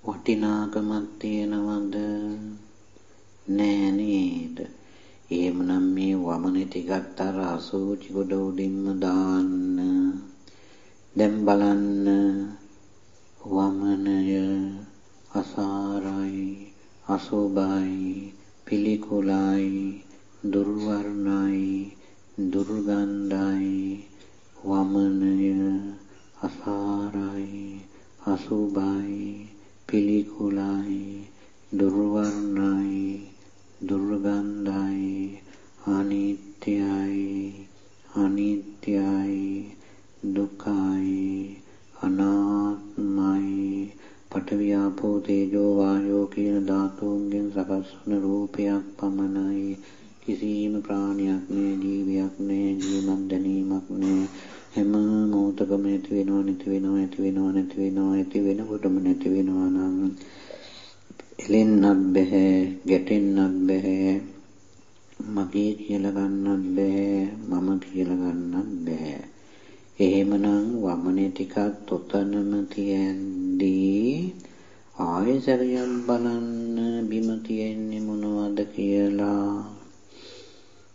වටිනාකමක් තියනවද? නෑ නේද? එහෙමනම් මේ වමනේ ටිකත් අර අසෝචි කොට උඩින්ම දාන්න. දැන් බලන්න. වමනය අසාරයි අසෝභයි පිළිකුලයි දුර්වර්ණයි දුර්ගන්ධයි වමනය අසාරයි අසුභයි පිළිකුලයි දුර්වර්ණයි දුර්ගන්ධයි අනිත්‍යයි අනිත්‍යයි දුකයි අනාත්මයි. පඨවියාපෝ තේජෝ වායෝ කියන ධාතුන්ගෙන් සකස් වන රූපයක් පමණයි. කිසිම ප්‍රාණයක් නෑ ජීවියක් නෑ ජීවමත් දැනීමක් නෑ. හැම මොහොතකම ඇති වෙනවා නැති වෙනවා ඇති වෙනවා නැති වෙනවා ඇති වෙනකොටම නැති වෙනවා නම් එලෙන්නත් බෑ ගැටෙන්නත් බෑ. මගේ කියලා ගන්නත් බෑ මම කියලා ගන්නත් බෑ. එහෙමනම් වමනේ ටිකක් තොතනම තියන්දී ආයසරයක් බලන්න බිම තියෙන්නේ මොනවද කියලා.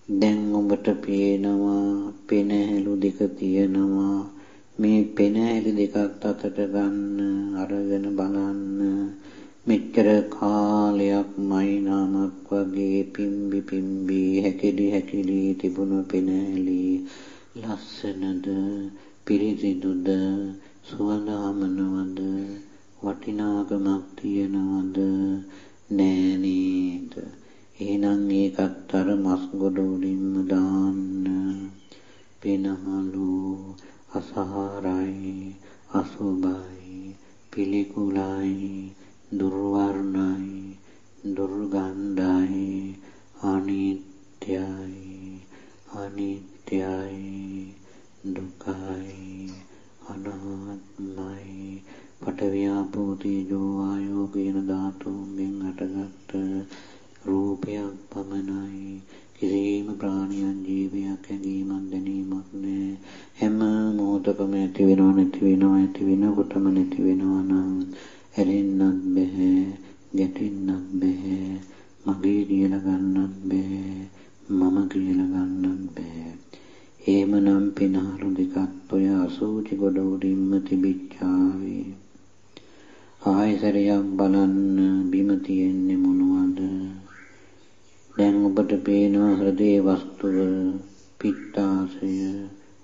දැන් ඔබට පේනවා පෙනහැලු දෙක තියෙනවා. මේ පෙනහැලි දෙකත් අතට ගන්න අරගෙන බලන්න. මෙච්චර කාලයක් මයිනාමක් වගේ පිම්බි පිම්බි හැකිලි හැකිලි තිබුණු පෙනහැලි ලස්සනද පිරිසිදුද සුවඳහමනවද වටිනාකමක් තියෙනවද? නෑ නේද? එහෙනම් ඒකත් අර මස් ගොඩ උඩින්ම දාන්න. පෙනහලු අසහාරයි අසුබයි පිළිකුලයි දුර්වර්ණයි දුර්ගන්ධයි අනිත්‍යයි අනිත්‍යයි දුකයි අනාත්මයි පටවියාපෝ තේජෝ ආයෝ කියන ධාතුන්ගෙන් හටගත් රූපයක් පමණයි කිසිම ප්‍රාණියන් ජීවයක් හැඟීමක් දැනීමක් නෑ හැම මොහොතකම ඇති වෙනව නැති වෙනව ඇති වෙනකොටම නැති වෙනවා නම් ඇලෙන්නත් බෑ ගැටෙන්නත් බෑ මගේ කියලා ගන්නත් බෑ මම කියලා ගන්නත් බෑ එහෙමනම් පිනහරු දෙකක් ඔය අසූචි ගොඩ උඩින්ම තිබිච්චාවේ. ආයසරයක් බලන්න බිම තියෙන්නේ මොනවද? දැන් ඔබට පේනවා හෘදේ වස්තුව පිත්තාශය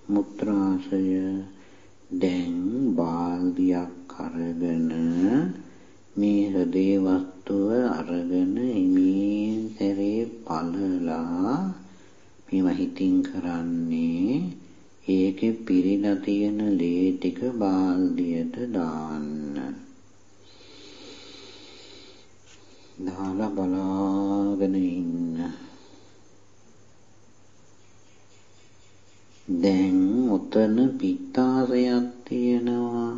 මුත්‍රාශය දැන් බාල්දියක් අරගෙන මේ හෘදේ වස්තුව අරගෙන හිමින් සැරේ පළලා මේවා හිතින් කරන්නේ ඒකේ පිරීලා තියෙන ලේ ටික බාල්දියට දාන්න. දාලා බලාගෙන ඉන්න. දැන් උතන පිත්තාසයක් තියෙනවා.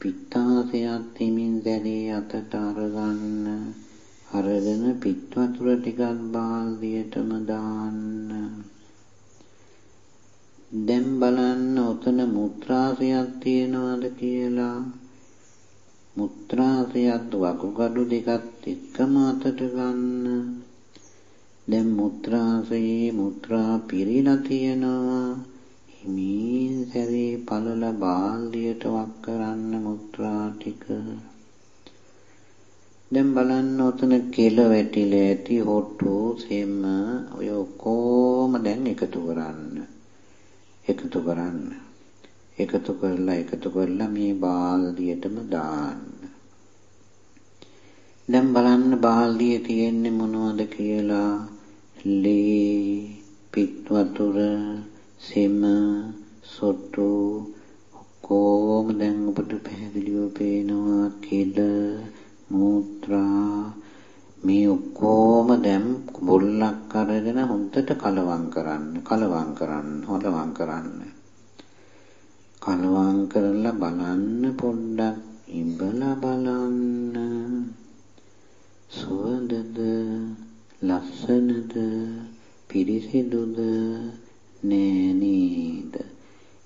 පිත්තාසයක් තිමින් දැලේ අතට අරගන්න. අරගෙන පිත් වතුර ටිකක් බාල්දියටම දාන්න. දැන් බලන්න උතන මුත්‍රාසයක් තියෙනවද කියලා. මුත්‍රාසයත් වකුගඩු දෙකත් එක්කම අතට ගන්න. දැන් මුත්‍රාසයේ මුත්‍රා පිරීලා තියෙනවා. හිමින් සැරේ පළල බාල්දියට වක් කරන්න මුත්‍රා ටික. දැන් බලන්න ඔතන කෙල වැටිලා ඇති හොට්ටු සෙම ඔය කොහොම දැන් එකතු කරන්න. එකතු කරන්න. එකතු කරලා එකතු කරලා මේ බාල්දියටම දාන්න. දැන් බලන්න බාල්දියේ තියෙන්නේ මොනවද කියලා ලේ පිත් වතුර සෙම සොට්ටු කොහොම දැන් ඔබට පැහැදිලිව පේනවා කෙල මූත්‍රා. මේ ඔක්කොම දැන් බොල්ලක් අරගෙන හොඳට කලවම් කරන්න කලවම් කරන්න හොලවම් කරන්න. කලවම් කරලා බලන්න පොඩ්ඩක් ඉඹලා බලන්න. සුවඳද ලස්සනද පිරිසිදුද නෑ නේද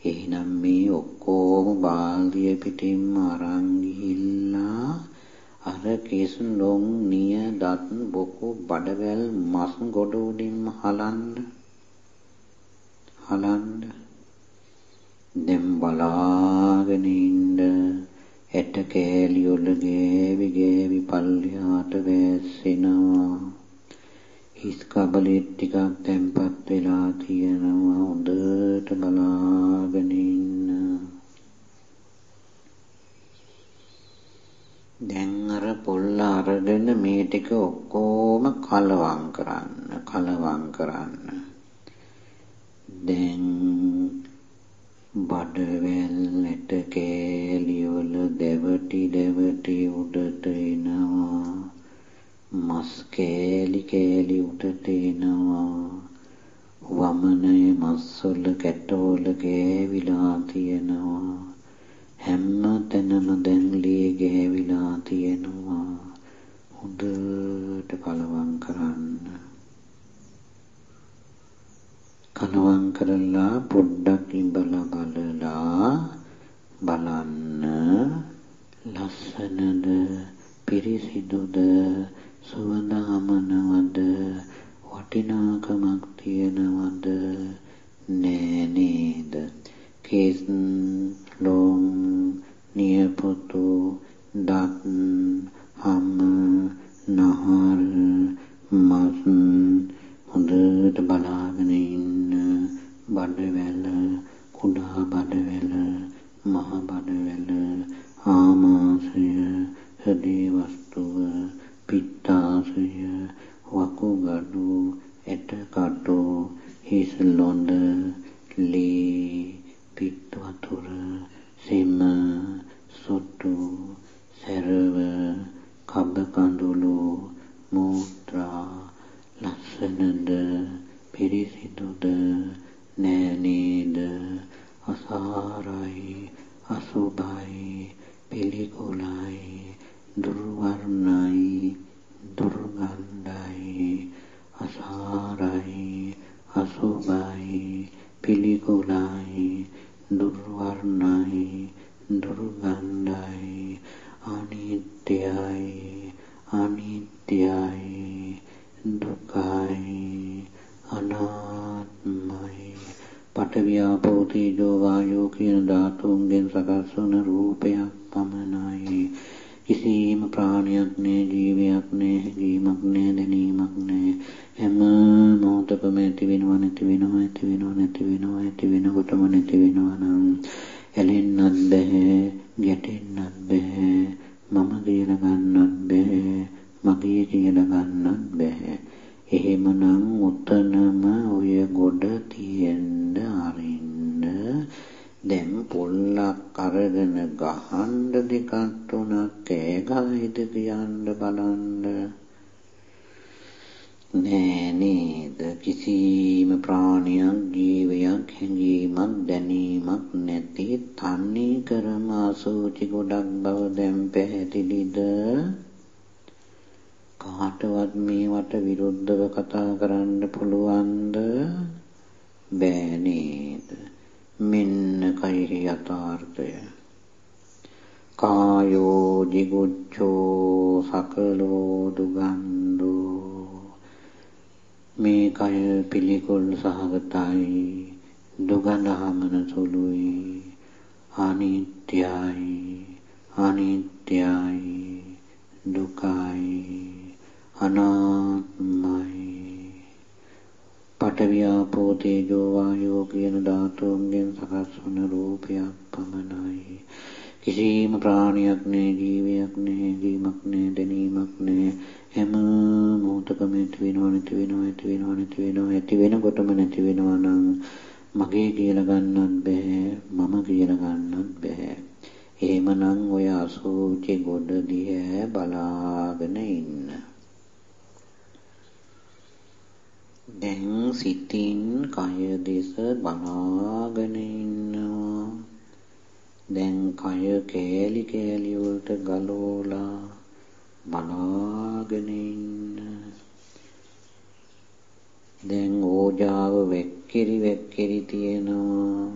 එහෙනම් මේ ඔක්කොම බාල්දිය පිටින්ම අරන් ගිහිල්ලා අර කෙස් ලොම් නිය දත් බොකු බඩවැල් මස් ගොඩ උඩින්ම හලන්න හලන්න. දැන් බලාගෙන ඉන්න ඇට කෑලි වල ගෑවි ගෑවි පල්ලියට වැස්සෙනවා. හිස් කබලෙත් ටිකක් තැම්පත් වෙලා තියෙනවා. හොඳට බලාගෙන ඉන්න. දැන් අර පොල්ල අරගෙන මේ ටික ඔක්කොම කලවම් කරන්න කලවම් කරන්න. දැන් බඩවැල්ලට කෑලි වල දැවටි දැවටි උඩට එනවා. මස් කෑලි කෑලි උඩට එනවා. වමනේ මස්වල කැටවල ගෑවිලා තියෙනවා. හැම තැනම දැන් ලී ගෑවිලා තියෙනවා. හොඳට කලවම් කරන්න. කලවම් කරලා පොඩ්ඩක් ඉඹලා බලලා බලන්න. ලස්සනද පිරිසිදුද සුවඳ හමනවද වටිනාකමක් තියනවද නෑ නේද? කේස් ලොම් නියපොතු දත් හම නහර මස් හොඳට බලාගෙන ඉන්න බඩවැල කුඩා බඩවැල මහ බඩවැල ආමාශය හදේ වස්තුව පිත්තාශය වකුගඩු ඇටකටු හිස් ලොඳ ලී පිත් වතුර සෙම සොට්ටු සැරව කබ කඳුළු මෝත්‍රා ලස්සනද පිරිසිදුද නෑනේද අසාරයි අසුභයි පිළිකුලයි දුර්වර්ණයි දුර්ගන්ධයි අසාරයි අසුභයි පිළිකුලයි දුර්වර්ණයි දුර්ගන්ධයි අනිත්‍යයි අනිත්‍යයි දුකයි අනාත්මයි. පඨවියාපෝ තේජෝ වායෝ කියන ධාතුන්ගෙන් සකස් වන රූපයක් පමණයි. කිසිම ප්‍රාණයක් නෑ ජීවයක් නෑ හැඟීමක් නෑ දැනීමක් නෑ. හැම මොහොතකම ඇති වෙනවා නැති වෙනවා ඇති වෙනවා නැති වෙනවා ඇති වෙනකොටම නැති වෙනවා නම් ඇලෙන්නත් බෑ ගැටෙන්නත් බෑ මම කියලා ගන්නත් බෑ මගේ කියලා ගන්නත් බෑ එහෙමනම් උතනම ඔය ගොඩ තියෙන්න අරින්න දැන් පොල්ලක් අරගෙන ගහන්න දෙකක් තුනක් කෑ ගහයිද කියන්න බලන්න. නෑ නේද? කිසිම ප්‍රාණියක් ජීවයක් හැඟීමක් දැනීමක් නැති තන්නේ කරම අසෝචි ගොඩක් බව දැන් පැහැදිලිද? කාටවත් මේවට විරුද්ධව කතා කරන්න පුළුවන්ද? බෑ නේද? මෙන්න කයෙහි යථාර්ථය. කායෝ jigucchෝ සකලෝ දුගන්දෝ. මේ කය පිළිකුල් සහගතයි. දුගඳ හමන සුළුයි අනිත්‍යයි. අනිත්‍යයි. දුකයි. අනාත්මයි. පඨවියාපෝ තේජෝ වායෝ කියන ධාතුන්ගෙන් සකස් වන රූපයක් පමණයි. කිසිම ප්‍රාණියක් නෑ ජීවයක් නෑ ජීමක් නෑ දැනීමක් නෑ හැම මොහොතකම ඇති වෙනව නැති වෙනව ඇති වෙනව නැති වෙනව. ඇති වෙනකොටම නැති වෙනවා නම් මගේ කියලා ගන්නත් බෑ මම කියලා ගන්නත් බෑ. එහෙමනම් ඔය අසෝචි ගොඩ දිහා බලාගෙන ඉන්න. දැන් සිතින් කය දෙස බලාගෙන ඉන්නවා. දැන් කය කෑලි කෑලි වලට ගලෝලා බලාගෙන ඉන්න. දැන් ඕජාව වෙක්කිරි වෙක්කිරි තියෙනවා.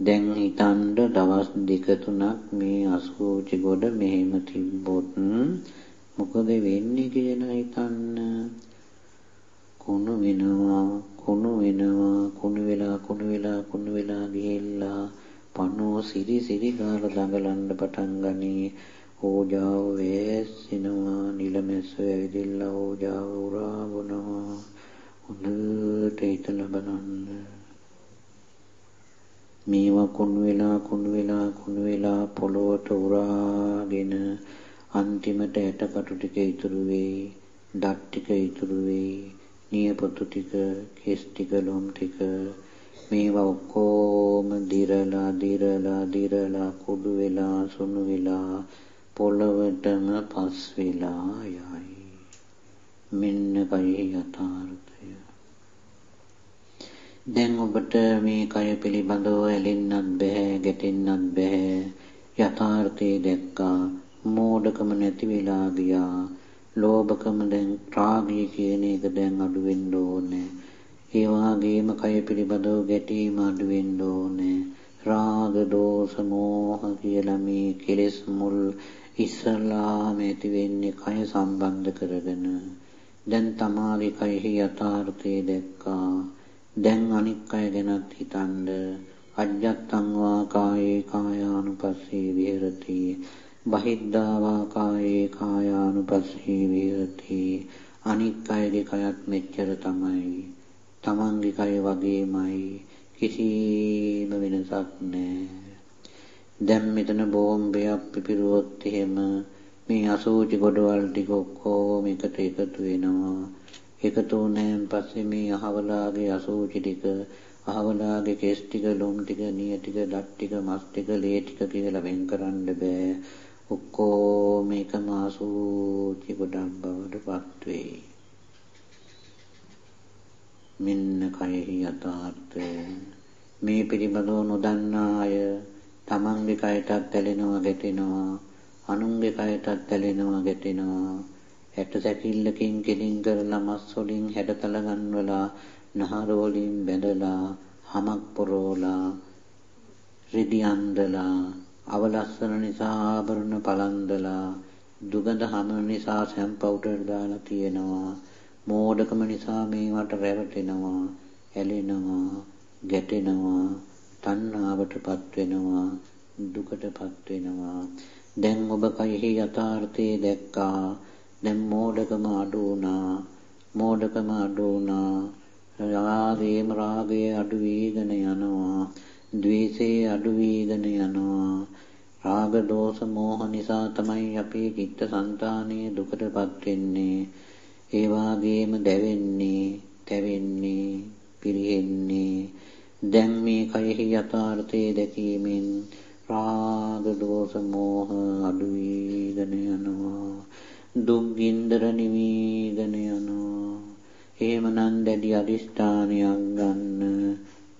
දැන් හිතන්න දවස් දෙක තුනක් මේ අසෝචි ගොඩ මෙහෙම තිබ්බොත් මොකද වෙන්නේ කියලා හිතන්න. කුණු වෙනවා කුණු වෙනවා කුණු වෙලා කුණු වෙලා කුණු වෙලා ගිහිල්ලා පණුව සිරි සිරි ගාලා දඟලන්න පටන් ගනී. ඕජාව වේසිනවා නිලමෙස්ස ඇවිදිලා ඕජාව උරා බොනවා හොඳට හිතලා බලන්න මේවා කුණු වෙලා කුණු වෙලා කුණු වෙලා පොළොවට උරාගෙන අන්තිමට ඇටකටු ටික ඉතුරු වෙයි දත් ටික ඉතුරු වෙයි. නියපොතු ටික කෙස් ටික ලොම් ටික මේවා ඔක්කොම දිරලා දිරලා දිරලා කුඩු වෙලා සුණු වෙලා පොළවටම පස් වෙලා යයි. මෙන්න කයෙහි යථාර්ථය. දැන් ඔබට මේ කය පිළිබඳව ඇලෙන්නත් බෑ ගැටෙන්නත් බෑ. යථාර්ථය දැක්කා. මෝඩකම නැති වෙලා ගියා. ලෝභකම දැන් රාගය කියන එක දැන් අඩු වෙන්න ඕනේ ඒ වගේම කය පිළිබඳව ගැටීම අඩු වෙන්න ඕනේ. රාග දෝෂ මෝහ කියලා මේ කෙලෙස් මුල් ඉස්සලාම ඇති වෙන්නේ කය සම්බන්ධ කරගෙන. දැන් තමාගේ කයෙහි යථාර්ථය දැක්කා. දැන් අනික් අය ගැනත් හිතනද අජ්ජත්තං වා කායේ කායානුපස්සී විහෙරති බහිද්ධා වා කායේ කායානුපස්සී විහෙරති අනික් අයගේ කයත් මෙච්චර තමයි තමන්ගේ කය වගේමයි කිසිම වෙනසක් නැහැ. දැන් මෙතන බෝම්බයක් පිපිරුවොත් එහෙම මේ අසෝචි ගොඩවල් ටික ඔක්කොම එකට එකතු වෙනවා. එකතු වුණාන් පස්සේ මේ අහවලාගේ අසෝචි ටික අහවලාගේ කෙස් ටික ලොම් ටික නිය ටික දත් ටික මස් ටික ලේ ටික කියලා වෙන් කරන්න බෑ. ඔක්කොම එකම අසෝචි ගොඩක් බවට පත් වෙයි. මෙන්න කයෙහි යථාර්ථය මේ පිළිබඳව නොදන්නා අය තමන්ගේ කයටත් ඇලෙනවා ගැටෙනවා. අනුන්ගේ කයටත් ඇලෙනවා ගැටෙනවා. ඇට සැකිල්ලකින් කෙලින් කරලා මස් වලින් හැඩතල ගන්වලා නහර වලින් බැඳලා හමක් පොරෝලා රිදි අන්දලා අවලස්සන නිසා ආභරණ පලන්දලා දුගඳ හම නිසා සැම් පවුඩර් දාලා තියෙනවා මෝඩකම නිසා මේවට රැවටෙනවා ඇලෙනවා ගැටෙනවා තණ්හාවටපත් වෙනවා දුකටපත් වෙනවා. දැන් ඔබ කයෙහි යථාර්ථය දැක්කා. දැන් මෝඩකම අඩු වුණා. මෝඩකම අඩු වුණා. රාගයේම රාගය අඩු වීගෙන යනවා. ද්වේෂයේ අඩු වීගෙන යනවා. රාග දෝෂ මෝහ නිසා තමයි අපේ චිත්ත සංතානයේ දුකටපත් වෙන්නේ. ඒ වාගේම දැවෙන්නේ තැවෙන්නේ පිරෙන්නේ. දැන් මේ කයෙහි යථාර්ථය දැකීමෙන් රාග දෝෂ මෝහ අඩු වීගෙන යනවා. දුක් ගින්දර නිවීගෙන යනවා. එහෙමනම් දැඩි අදිෂ්ඨානයක් ගන්න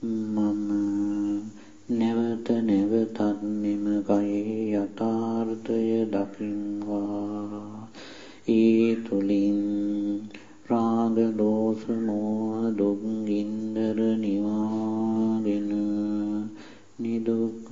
මම නැවත නැවතත් මෙම කයෙහි යථාර්ථය දකින්වා. ඒ තුලින් රාග දෝෂ මෝහ දුක් ගින්දර නිවාගෙන නිදුක්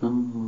嗯。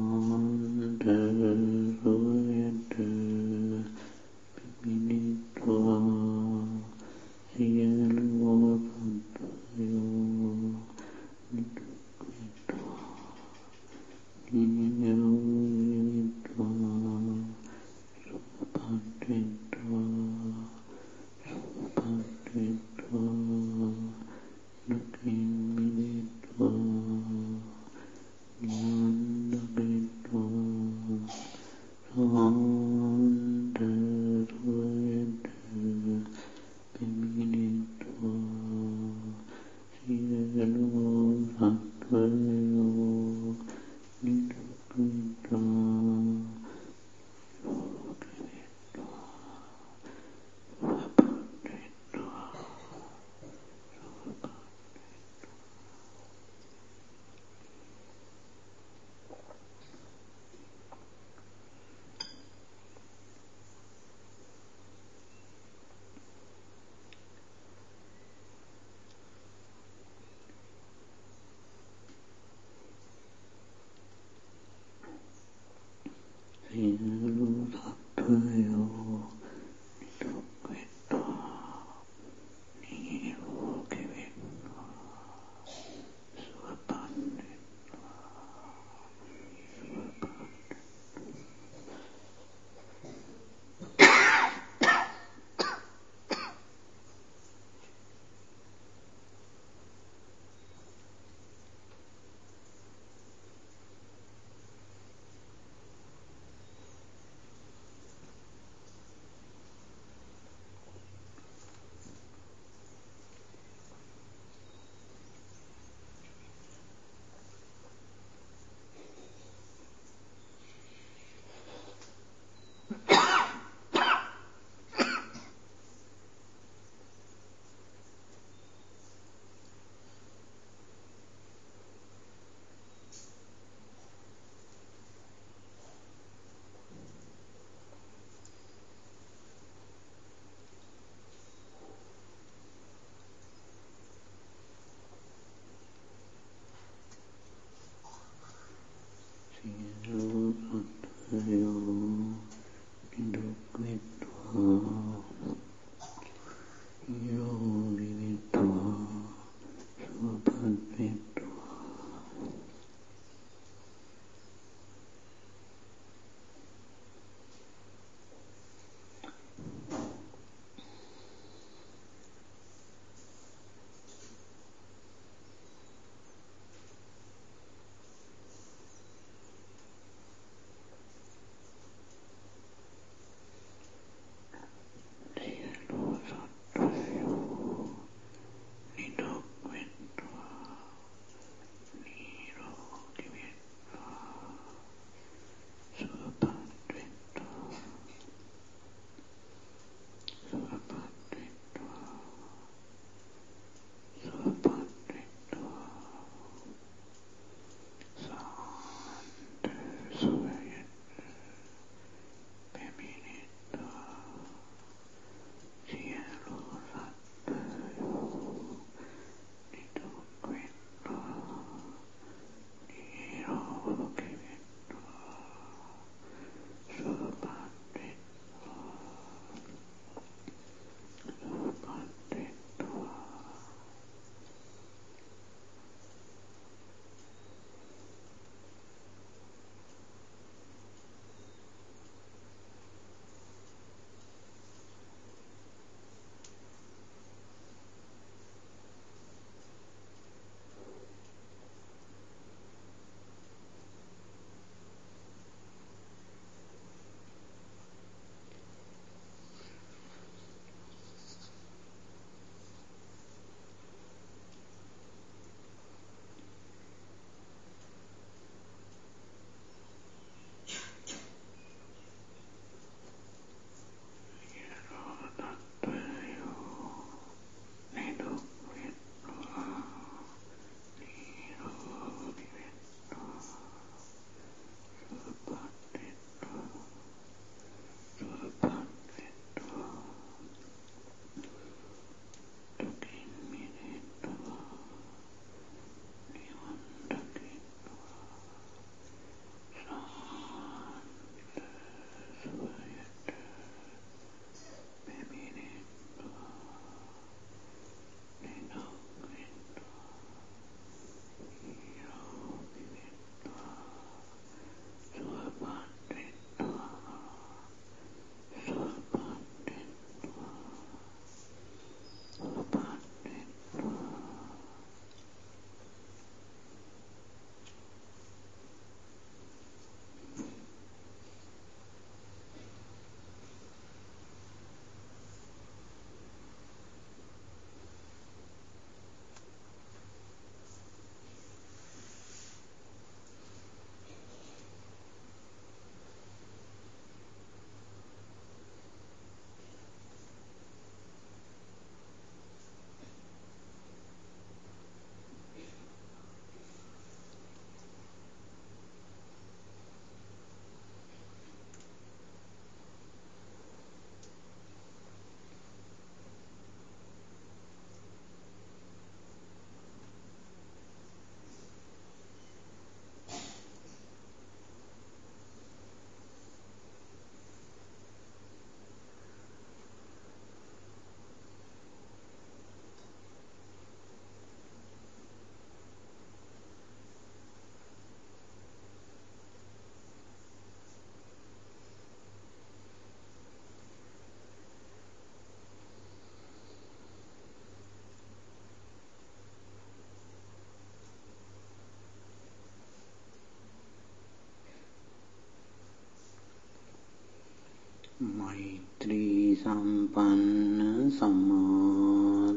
සම්පන්න සමාධිසිත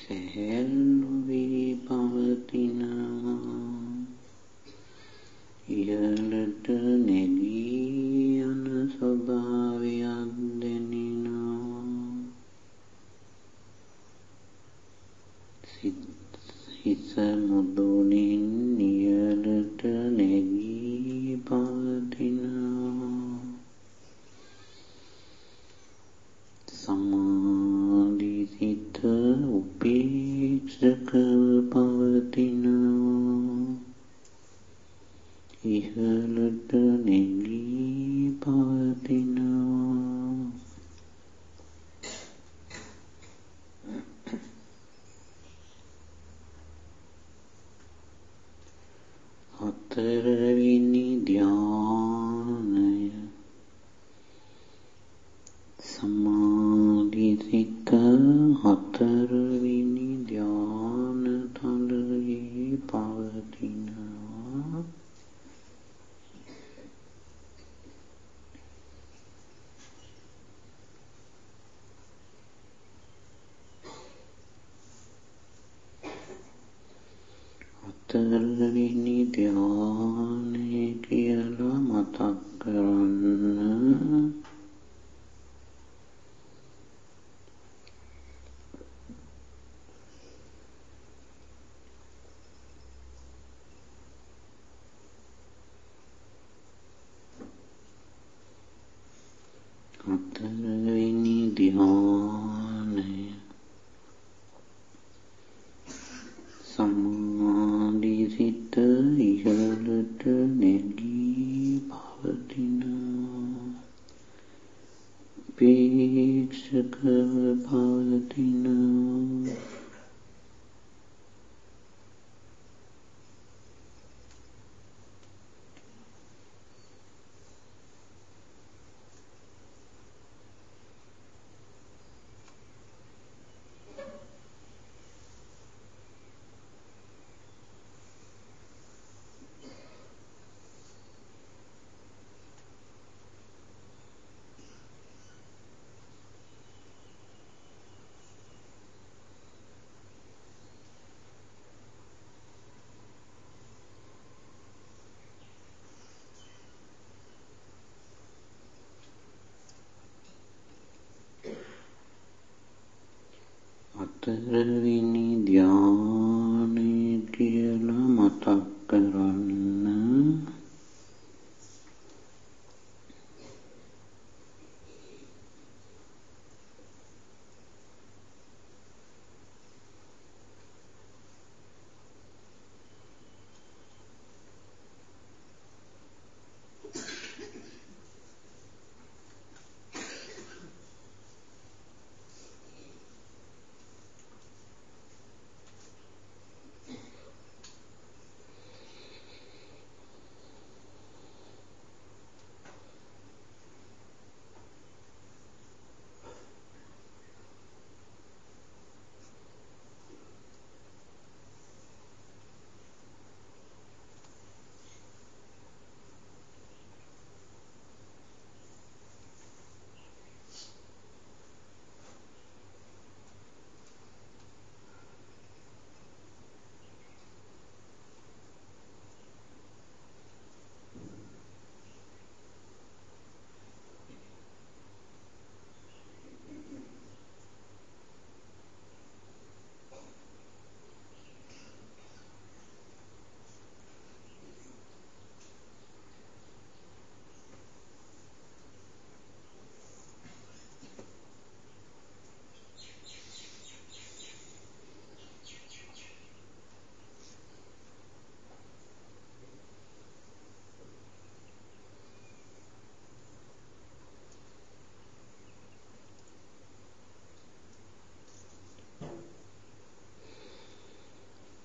සැහැල්ලු වී පවතිනවා ඉහළට නැගී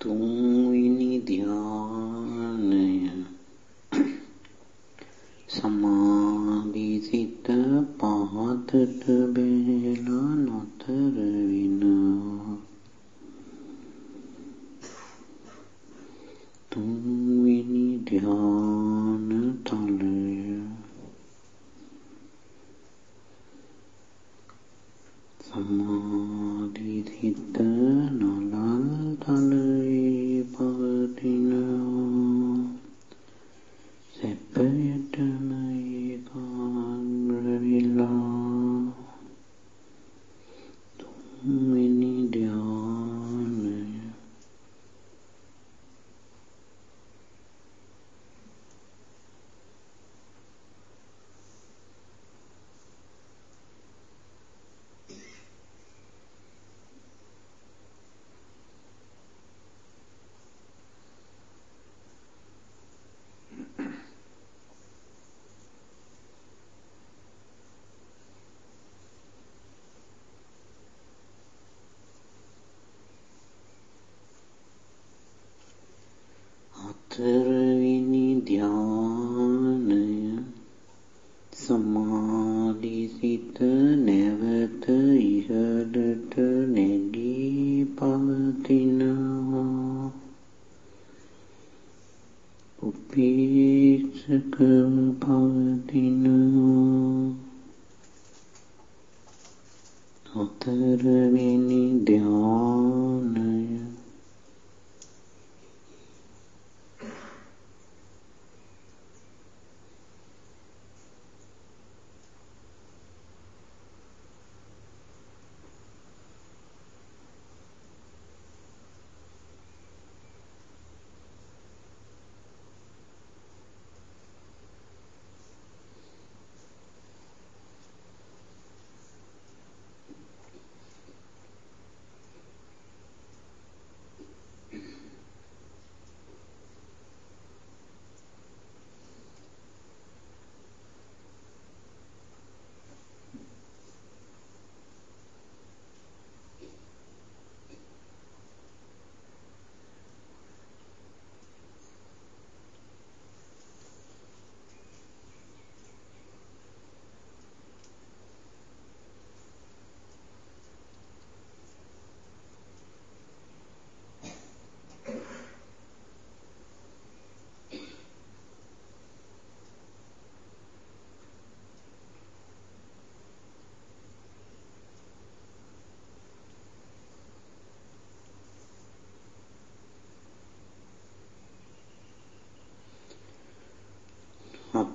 um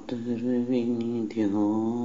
හතරවෙනි ධ්‍යානය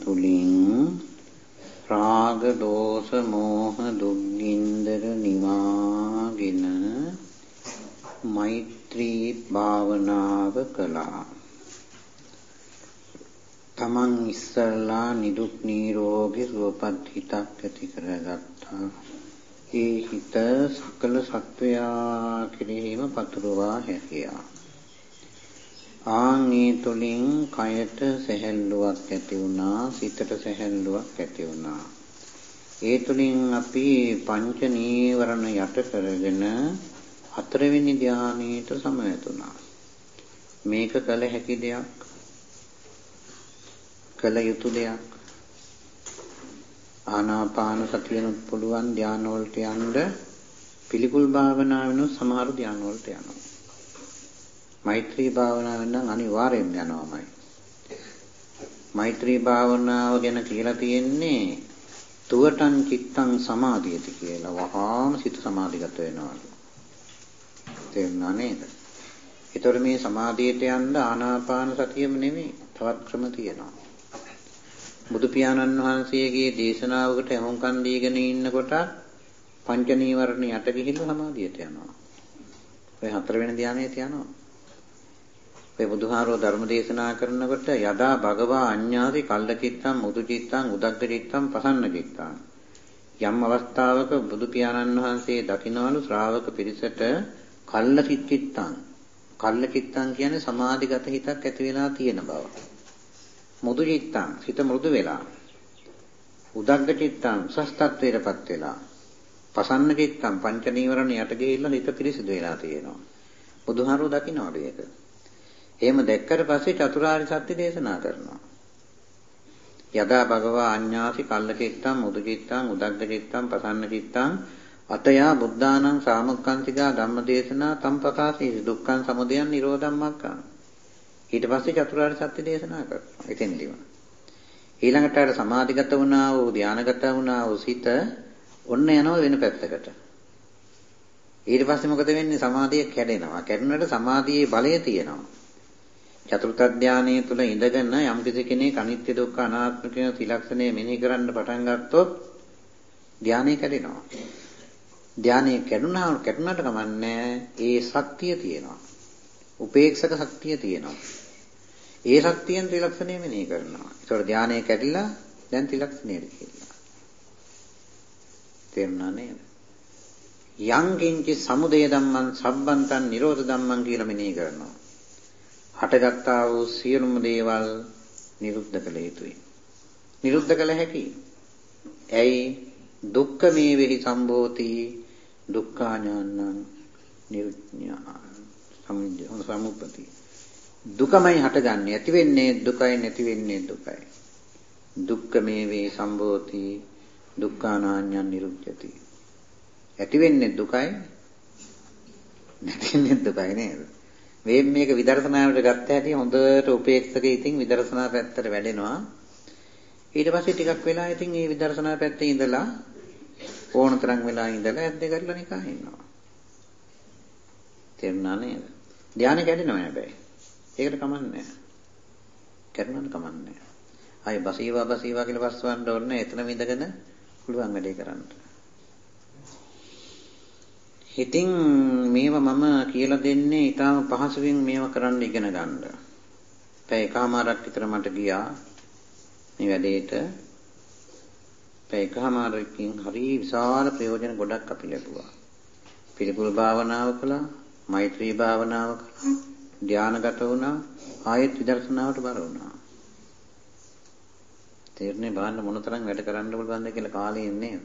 දැකීම තුළින් රාග දෝෂ මෝහ දුක්ගින්දර නිවාගෙන මෛත්‍රී භාවනාව කළා තමන් ඉස්සල්ලා නිදුක් නිරෝගී සුවපත් හිතක් ඇති කරගත්තා. ඒ හිත සකල සත්වයා කෙරෙහිම පතුරවා හැකියා. ආන් ඒ තුලින් කයට සැහැල්ලුවක් ඇති වුණා, සිතට සැහැල්ලුවක් ඇති වුණා. ඒ තුලින් අපි පංච නීවරණ යට කරගෙන හතරවෙනි ධානයට සමවැදුණා. මේක කළ හැකි දෙයක්. කළ යුතු දෙයක්. ආනාපාන සතියනොත් පුළුවන් ධාන වලට යන්න පිළිකුල් භාවනාවෙනුත් සමහර ධාන වලට යනවා. මෛත්‍රී භාවනාවෙන් නම් අනිවාර්යෙන් යනවාමයි. මෛත්‍රී භාවනාව ගැන කියලා තියෙන්නේ තුවටන් චිත්තං සමාධියති කියලා. වහාම සිත සමාධිගත වෙනවා. තේරුණා නේද? ඒතර මේ සමාධියට යන්න ආනාපාන සතියම නෙමෙයි තවත් ක්‍රම තියෙනවා. බුදු පියාණන් වහන්සේගේ දේශනාවකට එහොම්කන් දීගෙන ඉන්නකොට පංච නීවරණ යට ගිහිල්ලා සමාධියට යනවා. ඔය හතර වෙනි ධානයට යනවා. ඔය බුදුහාරෝ ධර්ම දේශනා කරනකොට යදා භගවා අඤ්ඤාති කල්ලචිත්තං මුදුචිත්තං උදග්ගචිත්තං පසන්න චිත්තං යම් අවස්ථාවක බුදු පියාණන් වහන්සේ දකින්නවලු ශ්‍රාවක පිරිසට කල්ලචිත්තං. කල්ලචිත්තං කියන්නේ සමාධිගත හිතක් ඇති වෙලා තියෙන බව. මුදු චිත්තං සිත මෘදු වෙලා. උදග්ග චිත්තං සස්තත්වයටපත් වෙලා. පසන්න චිත්තං පංච නීවරණ යට ගිහිල්ලා හිත පිරිසිදු වෙලා තියෙනවා. බුදුහාරෝ දකින්නවද ඒක. එහෙම දැක්කට පස්සේ චතුරාර්ය සත්‍ය දේශනා කරනවා යදා භගවා අඤ්ඤාසි කල්ල චිත්තං මුදු චිත්තං උදග්ග චිත්තං පසන්න චිත්තං අතයා බුද්ධානං සාමුක්ඛංසිකා ධම්මදේශනා තම්පකාසී දුක්ඛං සමුදයං නිරෝධං මග්ගං ඊට පස්සේ චතුරාර්ය සත්‍ය දේශනා කරනවා. එතෙන්දිම. ඊළඟට අර සමාධිගත වුණා වූ ධානයගත වුණා වූ සිත ඔන්න යනවා වෙන පැත්තකට. ඊට පස්සේ මොකද වෙන්නේ? සමාධිය කැඩෙනවා. කැඩුණාට සමාධියේ බලය තියෙනවා. චතුර්ථ ධානයේ තුල ඉඳගෙන යම් කෙනෙක් අනිත්‍ය දුක්ඛ අනාත්ම කියන ත්‍රිලක්ෂණය මෙනෙහි කරන්න පටන් ගත්තොත් ධානය කැඩෙනවා. ධානය කැඩුණා කැඩුණාට කමන්නේ ඒ ශක්තිය තියෙනවා. උපේක්ෂක ශක්තිය තියෙනවා. ඒ ශක්තියෙන් ත්‍රිලක්ෂණය මෙනෙහි කරනවා. ඒතකොට ධානය කැඩිලා දැන් ත්‍රිලක්ෂණයට කියලා. තේරුණා නේද? යං කිංචි සමුදය ධම්මං සම්බන්තං නිරෝධ ධම්මං කියලා මෙනෙහි කරනවා. හටගත්තා වූ සියලුම දේවල් නිරුද්ධ කළ යුතුයි. නිරුද්ධ කළ හැකියි. ඇයි? දුක්ඛ මේ වෙහි සම්භෝති දුක්ඛාඥානං නිරුඤ්ඤා සමුප්පති දුකමයි හටගන්නේ. ඇති වෙන්නේ දුකයි නැති වෙන්නේ දුකයි. දුක්ඛ මේ වේ සම්භෝති දුක්ඛානාඤ්ඤං නිරුච්ඡති ඇති වෙන්නේ දුකයි නැති වෙන්නේ දුකයි නේද? මේ මේක විදර්ශනාවට ගත්ත හැටි හොඳට උපේක්ෂක ඉතින් විදර්ශනා පැත්තට වැඩෙනවා ඊට පස්සේ ටිකක් වෙලා ඉතින් මේ විදර්ශනා පැත්තේ ඉඳලා ඕන තරම් වෙලා ඉඳලා ඇද්ද කරලා නිකන් ඉන්නවා. තේරුණා නේද? ධානය කැඩෙනවා හැබැයි. ඒකට කමන්නේ නැහැ. කැඩුණාට කමන්නේ නැහැ. ආයි බසීවා බසීවා කියලා පස්සවන්න ඕනේ එතනම ඉඳගෙන පුළුවන් වැඩේ කරන්න. ඉතින් මේවා මම කියලා දෙන්නේ ඊටාම පහසුවෙන් මේවා කරන්න ඉගෙන ගන්න. පැය එකමාරක් විතර මට ගියා මේ වැඩේට. පැය එකමාරකින් හරි විශාල ප්‍රයෝජන ගොඩක් අපි ලැබුවා. පිළිකුල් භාවනාව කළා, මෛත්‍රී භාවනාව කළා, ධානාගත වුණා, ආයෙත් විදර්ශනාවට බර වුණා. තේරෙන්නේ බලන්න මොනතරම් වැඩ කරන්න පුළුවන්ද කියලා කාලේ ඉන්නේ.